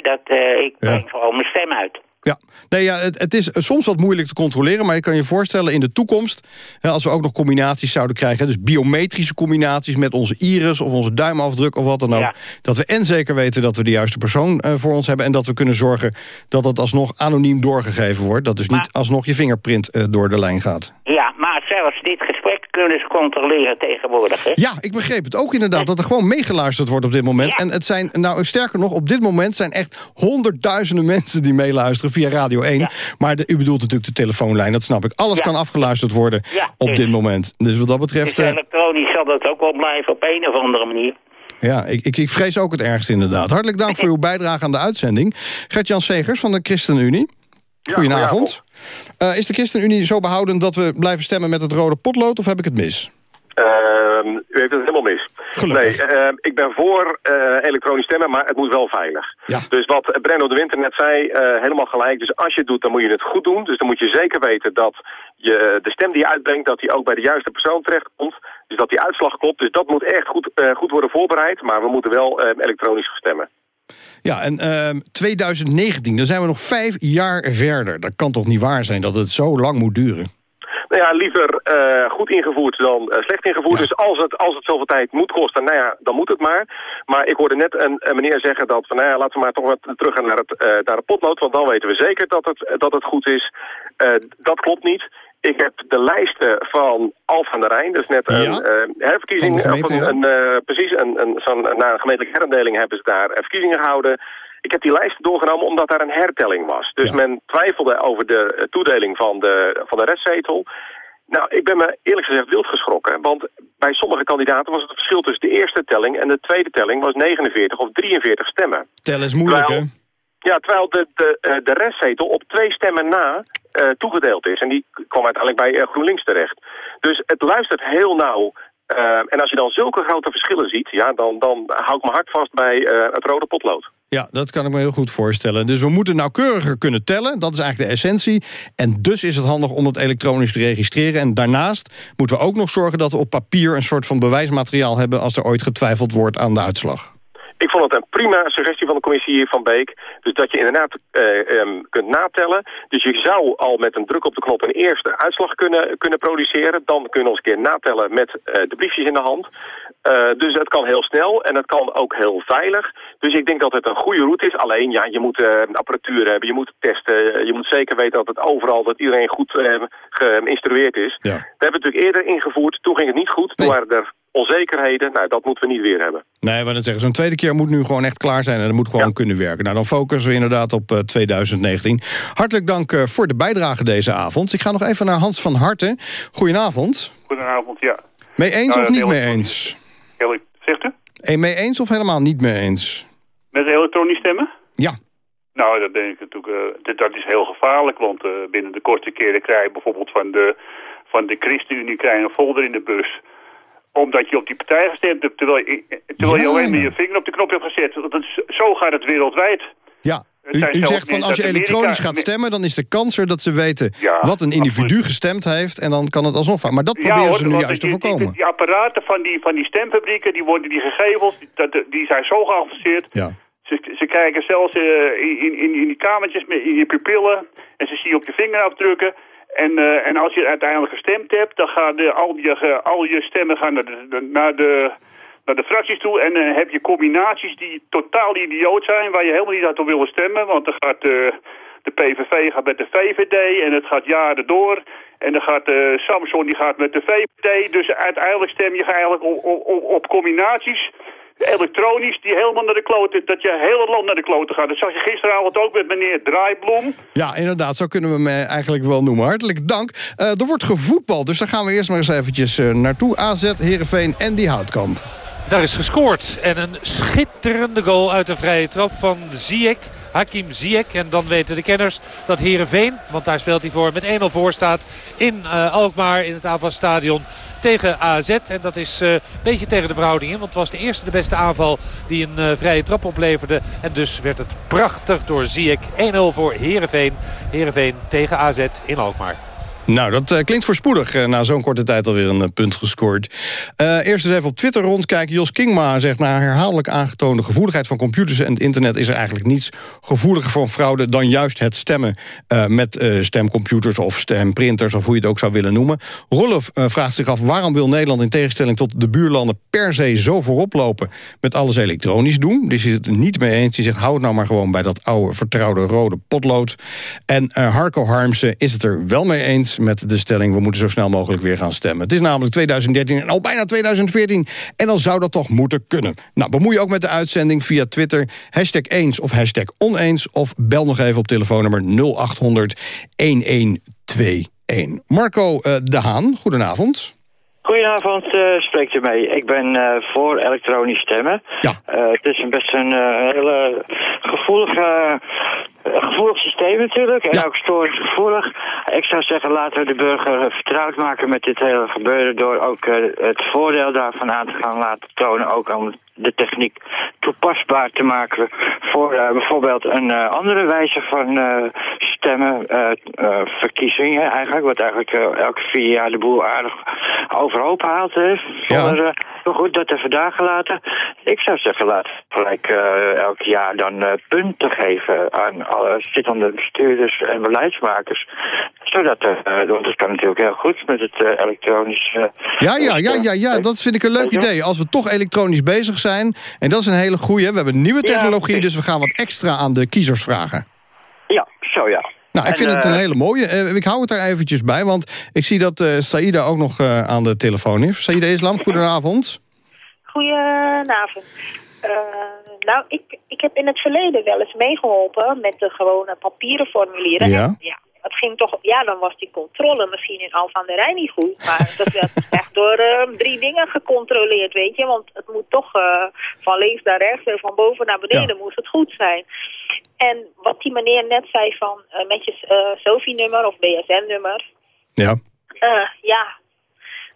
dat eh, ik breng gewoon mijn stem uit. Ja, nee, ja het, het is soms wat moeilijk te controleren... maar je kan je voorstellen in de toekomst... hè, als we ook nog combinaties zouden krijgen... dus biometrische combinaties met onze iris of onze duimafdruk of wat dan ook... dat we en zeker weten dat we de juiste persoon eh, voor ons hebben... en dat we kunnen zorgen dat het alsnog anoniem doorgegeven wordt. Dat dus niet alsnog je vingerprint eh, door de lijn gaat. Ja, zelfs dit gesprek kunnen ze controleren tegenwoordig, hè? Ja, ik begreep het ook inderdaad, dat er gewoon meegeluisterd wordt op dit moment. En het zijn, nou sterker nog, op dit moment zijn echt honderdduizenden mensen die meeluisteren via Radio 1. Maar de, u bedoelt natuurlijk de telefoonlijn, dat snap ik. Alles kan afgeluisterd worden op dus- dit moment. Dus wat dat betreft... Dus eh, elektronisch zal dat ook wel blijven op een of andere manier. ja, ik, ik, ik vrees ook het ergste inderdaad. Hartelijk dank voor uw bijdrage aan de uitzending. Gert-Jan Segers van de ChristenUnie. Goedenavond. Eh, is de ChristenUnie zo behoudend dat we blijven stemmen met het rode potlood... of heb ik het mis? Ehm, u heeft het helemaal mis. Nee, ehm, ik ben voor eh, elektronisch stemmen, maar het moet wel veilig. Dus wat Brenno de Winter net zei, eh, helemaal gelijk. Dus als je het doet, dan moet je het goed doen. Dus dan moet je zeker weten dat je de stem die je uitbrengt... dat die ook bij de juiste persoon terechtkomt. Dus dat die uitslag klopt. Dus dat moet echt goed, goed worden voorbereid. Maar we moeten wel eh, elektronisch stemmen. Ja, en ehm 2019, dan zijn we nog vijf jaar verder. Dat kan toch niet waar zijn dat het zo lang moet duren? Nou ja, liever eh, goed ingevoerd dan eh, slecht ingevoerd. Dus als het, als het zoveel tijd moet kosten, nou ja, dan moet het maar. Maar ik hoorde net een, een meneer zeggen dat, van, nou ja, laten we maar toch wat terug gaan naar het, eh, naar het potlood. Want dan weten we zeker dat het, dat het goed is. Dat klopt niet. Ik heb de lijsten van Alphen aan de Rijn, dus net een eh, herverkiezing, Van gemeente, of een, een, eh, precies, een, een, na een gemeentelijke herindeling hebben ze daar eh, verkiezingen gehouden. Ik heb die lijsten doorgenomen omdat daar een hertelling was. Dus men twijfelde over de eh, toedeling van de, van de restzetel. Nou, ik ben me eerlijk gezegd wild geschrokken. Want bij sommige kandidaten was het verschil tussen de eerste telling en de tweede telling was 49 of 43 stemmen. Tellen is moeilijk, hè? Ja, terwijl de, de, eh, de restzetel op twee stemmen na eh, toegedeeld is. En die kwam uiteindelijk bij eh, GroenLinks terecht. Dus het luistert heel nauw. En als je dan zulke grote verschillen ziet, ja, dan, dan hou ik mijn hart vast bij het rode potlood. Ja, dat kan ik me heel goed voorstellen. Dus we moeten nauwkeuriger kunnen tellen. Dat is eigenlijk de essentie. En dus is het handig om het elektronisch te registreren. En daarnaast moeten we ook nog zorgen dat we op papier... een soort van bewijsmateriaal hebben... als er ooit getwijfeld wordt aan de uitslag. Ik vond het een prima suggestie van de commissie hier van Beek. Dus dat je inderdaad eh, ehm, kunt natellen. Dus je zou al met een druk op de knop een eerste uitslag kunnen, kunnen produceren. Dan kun je nog eens een keer natellen met eh, de briefjes in de hand. Eh, dus het kan heel snel en het kan ook heel veilig. Dus ik denk dat het een goede route is. Alleen, ja, je moet apparatuur hebben, je moet testen. Je moet zeker weten dat het overal, dat iedereen goed geïnstrueerd is. We hebben het natuurlijk eerder ingevoerd. Toen ging het niet goed. Toen waren er onzekerheden. Nou, dat moeten we niet weer hebben. Nee, maar dan zeggen zo'n tweede keer moet nu gewoon echt klaar zijn... en dat moet gewoon kunnen werken. Nou, dan focussen we inderdaad op eh, 2019. Hartelijk dank eh, voor de bijdrage deze avond. Ik ga nog even naar Hans van Harten. Goedenavond. Goedenavond, ja. Mee eens Nou, of niet mee eens? Ele- Zegt u? Eh, mee eens of helemaal niet mee eens? Met elektronisch stemmen? Ja. Nou, dat denk ik natuurlijk, eh, dat, is heel gevaarlijk, want eh, binnen de korte keren krijg je bijvoorbeeld van de, van de ChristenUnie krijg je een folder in de bus. Omdat je op die partij gestemd hebt, terwijl je, terwijl je alleen ja. maar je vinger op de knop hebt gezet. Dat is- zo gaat het wereldwijd. Ja, u, zegt van als je elektronisch gaat stemmen... dan is de kans er dat ze weten Ja, wat een individu gestemd heeft... en dan kan het alsnog van. Maar dat Ja, proberen hoor, ze nu juist te die, die- voorkomen. Die, apparaten van die, van die stemfabrieken, die worden die gegevens, die, die zijn zo geavanceerd. Ja. Ze, ze kijken zelfs eh, in, in, in die kamertjes met, in je pupillen en ze zien je op je vingerafdrukken. En, eh, en als je uiteindelijk gestemd hebt, dan gaan de, al, je, al je stemmen gaan naar de, de- naar de, naar de fracties toe. En dan heb je combinaties die totaal idioot zijn, waar je helemaal niet uit willen stemmen. Want dan gaat eh, de PVV gaat met de VVD en het gaat jaren door. En dan gaat eh, Samson die gaat met de VVD. Dus uiteindelijk stem je eigenlijk op, op- op combinaties elektronisch die helemaal naar de kloten, dat je heel het land naar de kloten gaat. Dat zag je gisteravond ook met meneer Draaibloem. Ja, inderdaad, zo kunnen we hem eh, eigenlijk wel noemen. Hartelijk dank. Uh, er wordt gevoetbald, dus daar gaan we eerst maar eens eventjes uh, naartoe. AZ, Heerenveen en die Houtkamp. Daar is gescoord. En een schitterende goal uit de vrije trap van Ziyech. Hakim Ziyech. En dan weten de kenners dat Herenveen, want daar speelt hij voor, met 1-0 voor staat in uh, Alkmaar in het aanvalstadion tegen AZ. En dat is uh, een beetje tegen de verhouding in. Want het was de eerste de beste aanval die een uh, vrije trap opleverde. En dus werd het prachtig door Ziyech. 1-0 voor Herenveen. Herenveen tegen AZ in Alkmaar. Nou, dat uh, klinkt voorspoedig. Uh, na zo'n korte tijd alweer een uh, punt gescoord. eerst eens even op Twitter rondkijken. Jos Kingma zegt... na herhaaldelijk aangetoonde gevoeligheid van computers en het internet... is er eigenlijk niets gevoeliger voor fraude... dan juist het stemmen met stemcomputers of stemprinters... of hoe je het ook zou willen noemen. Rolf vraagt zich af waarom wil Nederland in tegenstelling tot de buurlanden... per se zo voorop lopen met alles elektronisch doen. Die zit het niet mee eens. Die zegt houd nou maar gewoon bij dat oude vertrouwde rode potlood. En Harco Harmsen is het er wel mee eens met de stelling... we moeten zo snel mogelijk weer gaan stemmen. Het is namelijk 2013 en al bijna 2014. En dan zou dat toch moeten kunnen. Nou, bemoei je ook met de uitzending via Twitter. Hashtag eens of hashtag oneens. Of bel nog even op telefoonnummer 0800 1121. Marco uh, De Haan, goedenavond. Goedenavond, uh, spreekt u mee. Ik ben uh, voor elektronisch stemmen. Ja. Uh, het is een best een hele gevoelige, gevoelig systeem natuurlijk. En ja. ook storingsgevoelig. Ik zou zeggen, laten we de burger vertrouwd maken met dit hele gebeuren... door ook het voordeel daarvan aan te gaan laten tonen... ook om de techniek toepasbaar te maken voor uh, bijvoorbeeld een uh, andere wijze van uh, stemmen, verkiezingen eigenlijk, wat eigenlijk elke vier jaar de boel aardig overhoop haalt. heeft. Ja. Maar, goed, dat even daar gelaten. Ik zou zeggen, laat gelijk elk jaar dan punten geven aan alle zittende bestuurders en beleidsmakers. Zodat, want dat kan natuurlijk heel goed met het elektronisch... ja, ja, ja, ja, ja, dat vind ik een leuk idee. Als we toch elektronisch bezig zijn, en dat is een hele goeie. We hebben nieuwe technologie, ja, dus we gaan wat extra aan de kiezers vragen. Ja, zo ja. Nou, ik vind het een hele mooie. Uh, ik hou het daar eventjes bij, want ik zie dat uh, Saïda ook nog uh, aan de telefoon is. Saïda Islam, goedenavond. Goedenavond. nou, ik, ik heb in het verleden wel eens meegeholpen met de gewone papieren formulieren. Ja. En, ja het ging toch, ja, dan was die controle misschien in Al van der Rijn niet goed. Maar dat werd echt door uh, drie dingen gecontroleerd, weet je. Want het moet toch uh, van links naar rechts en van boven naar beneden ja. moest het goed zijn. En wat die meneer net zei van uh, met je SOFI-nummer of BSN-nummer. Ja. ja.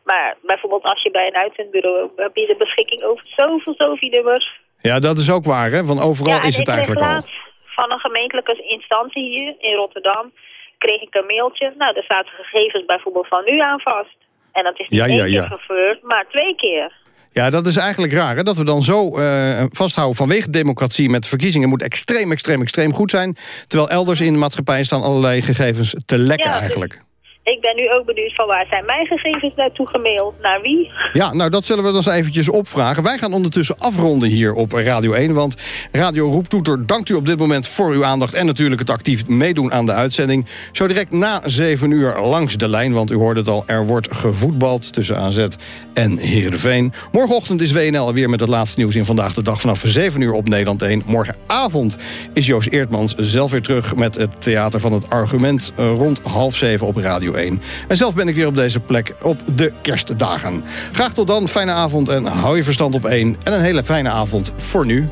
Maar bijvoorbeeld als je bij een uitzendbureau heb je de beschikking over zoveel SOFI-nummers. Ja, dat is ook waar, hè? Van overal ja, is het eigenlijk al. van een gemeentelijke instantie hier in Rotterdam kreeg ik een mailtje. Nou, daar zaten gegevens bijvoorbeeld van u aan vast. En dat is niet ja, één ja, keer gebeurd, maar twee keer. Ja, dat is eigenlijk raar, hè? dat we dan zo uh, vasthouden vanwege democratie met verkiezingen moet extreem, extreem, extreem goed zijn. Terwijl elders in de maatschappij staan allerlei gegevens te lekken ja, eigenlijk. Ik ben nu ook benieuwd van waar zijn mijn gegevens naartoe gemaild? Naar wie? Ja, nou dat zullen we dan eens eventjes opvragen. Wij gaan ondertussen afronden hier op Radio 1. Want Radio Roeptoeter dankt u op dit moment voor uw aandacht... en natuurlijk het actief meedoen aan de uitzending. Zo direct na 7 uur langs de lijn. Want u hoorde het al, er wordt gevoetbald tussen AZ en Heerenveen. Morgenochtend is WNL weer met het laatste nieuws in Vandaag de Dag... vanaf 7 uur op Nederland 1. Morgenavond is Joost Eertmans zelf weer terug... met het Theater van het Argument rond half 7 op Radio 1. En zelf ben ik weer op deze plek op de kerstdagen. Graag tot dan, fijne avond en hou je verstand op één. En een hele fijne avond voor nu.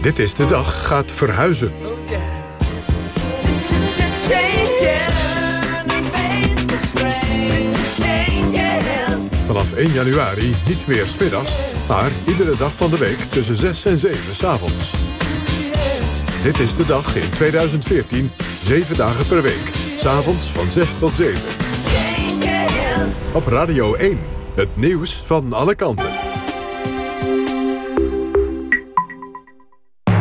Dit is de dag gaat verhuizen. Vanaf 1 januari niet meer smiddags, maar iedere dag van de week tussen 6 en 7 s avonds. Dit is de dag in 2014, 7 dagen per week. S'avonds van 6 tot 7. Op Radio 1, het nieuws van alle kanten.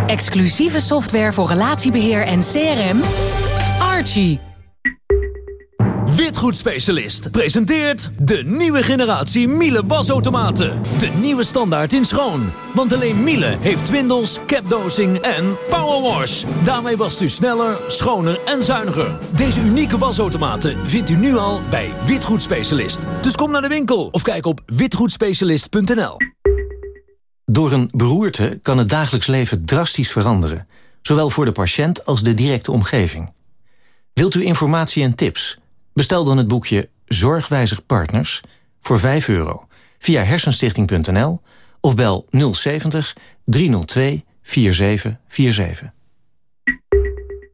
Exclusieve software voor relatiebeheer en CRM. Archie. Wit Witgoedspecialist presenteert de nieuwe generatie Miele wasautomaten. De nieuwe standaard in schoon. Want alleen Miele heeft twindels, capdosing en powerwash. Daarmee wast u sneller, schoner en zuiniger. Deze unieke wasautomaten vindt u nu al bij Witgoedspecialist. Dus kom naar de winkel of kijk op witgoedspecialist.nl. Door een beroerte kan het dagelijks leven drastisch veranderen. Zowel voor de patiënt als de directe omgeving. Wilt u informatie en tips? Bestel dan het boekje Zorgwijzig Partners voor 5 euro via hersenstichting.nl of bel 070 302 4747.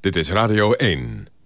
Dit is Radio 1.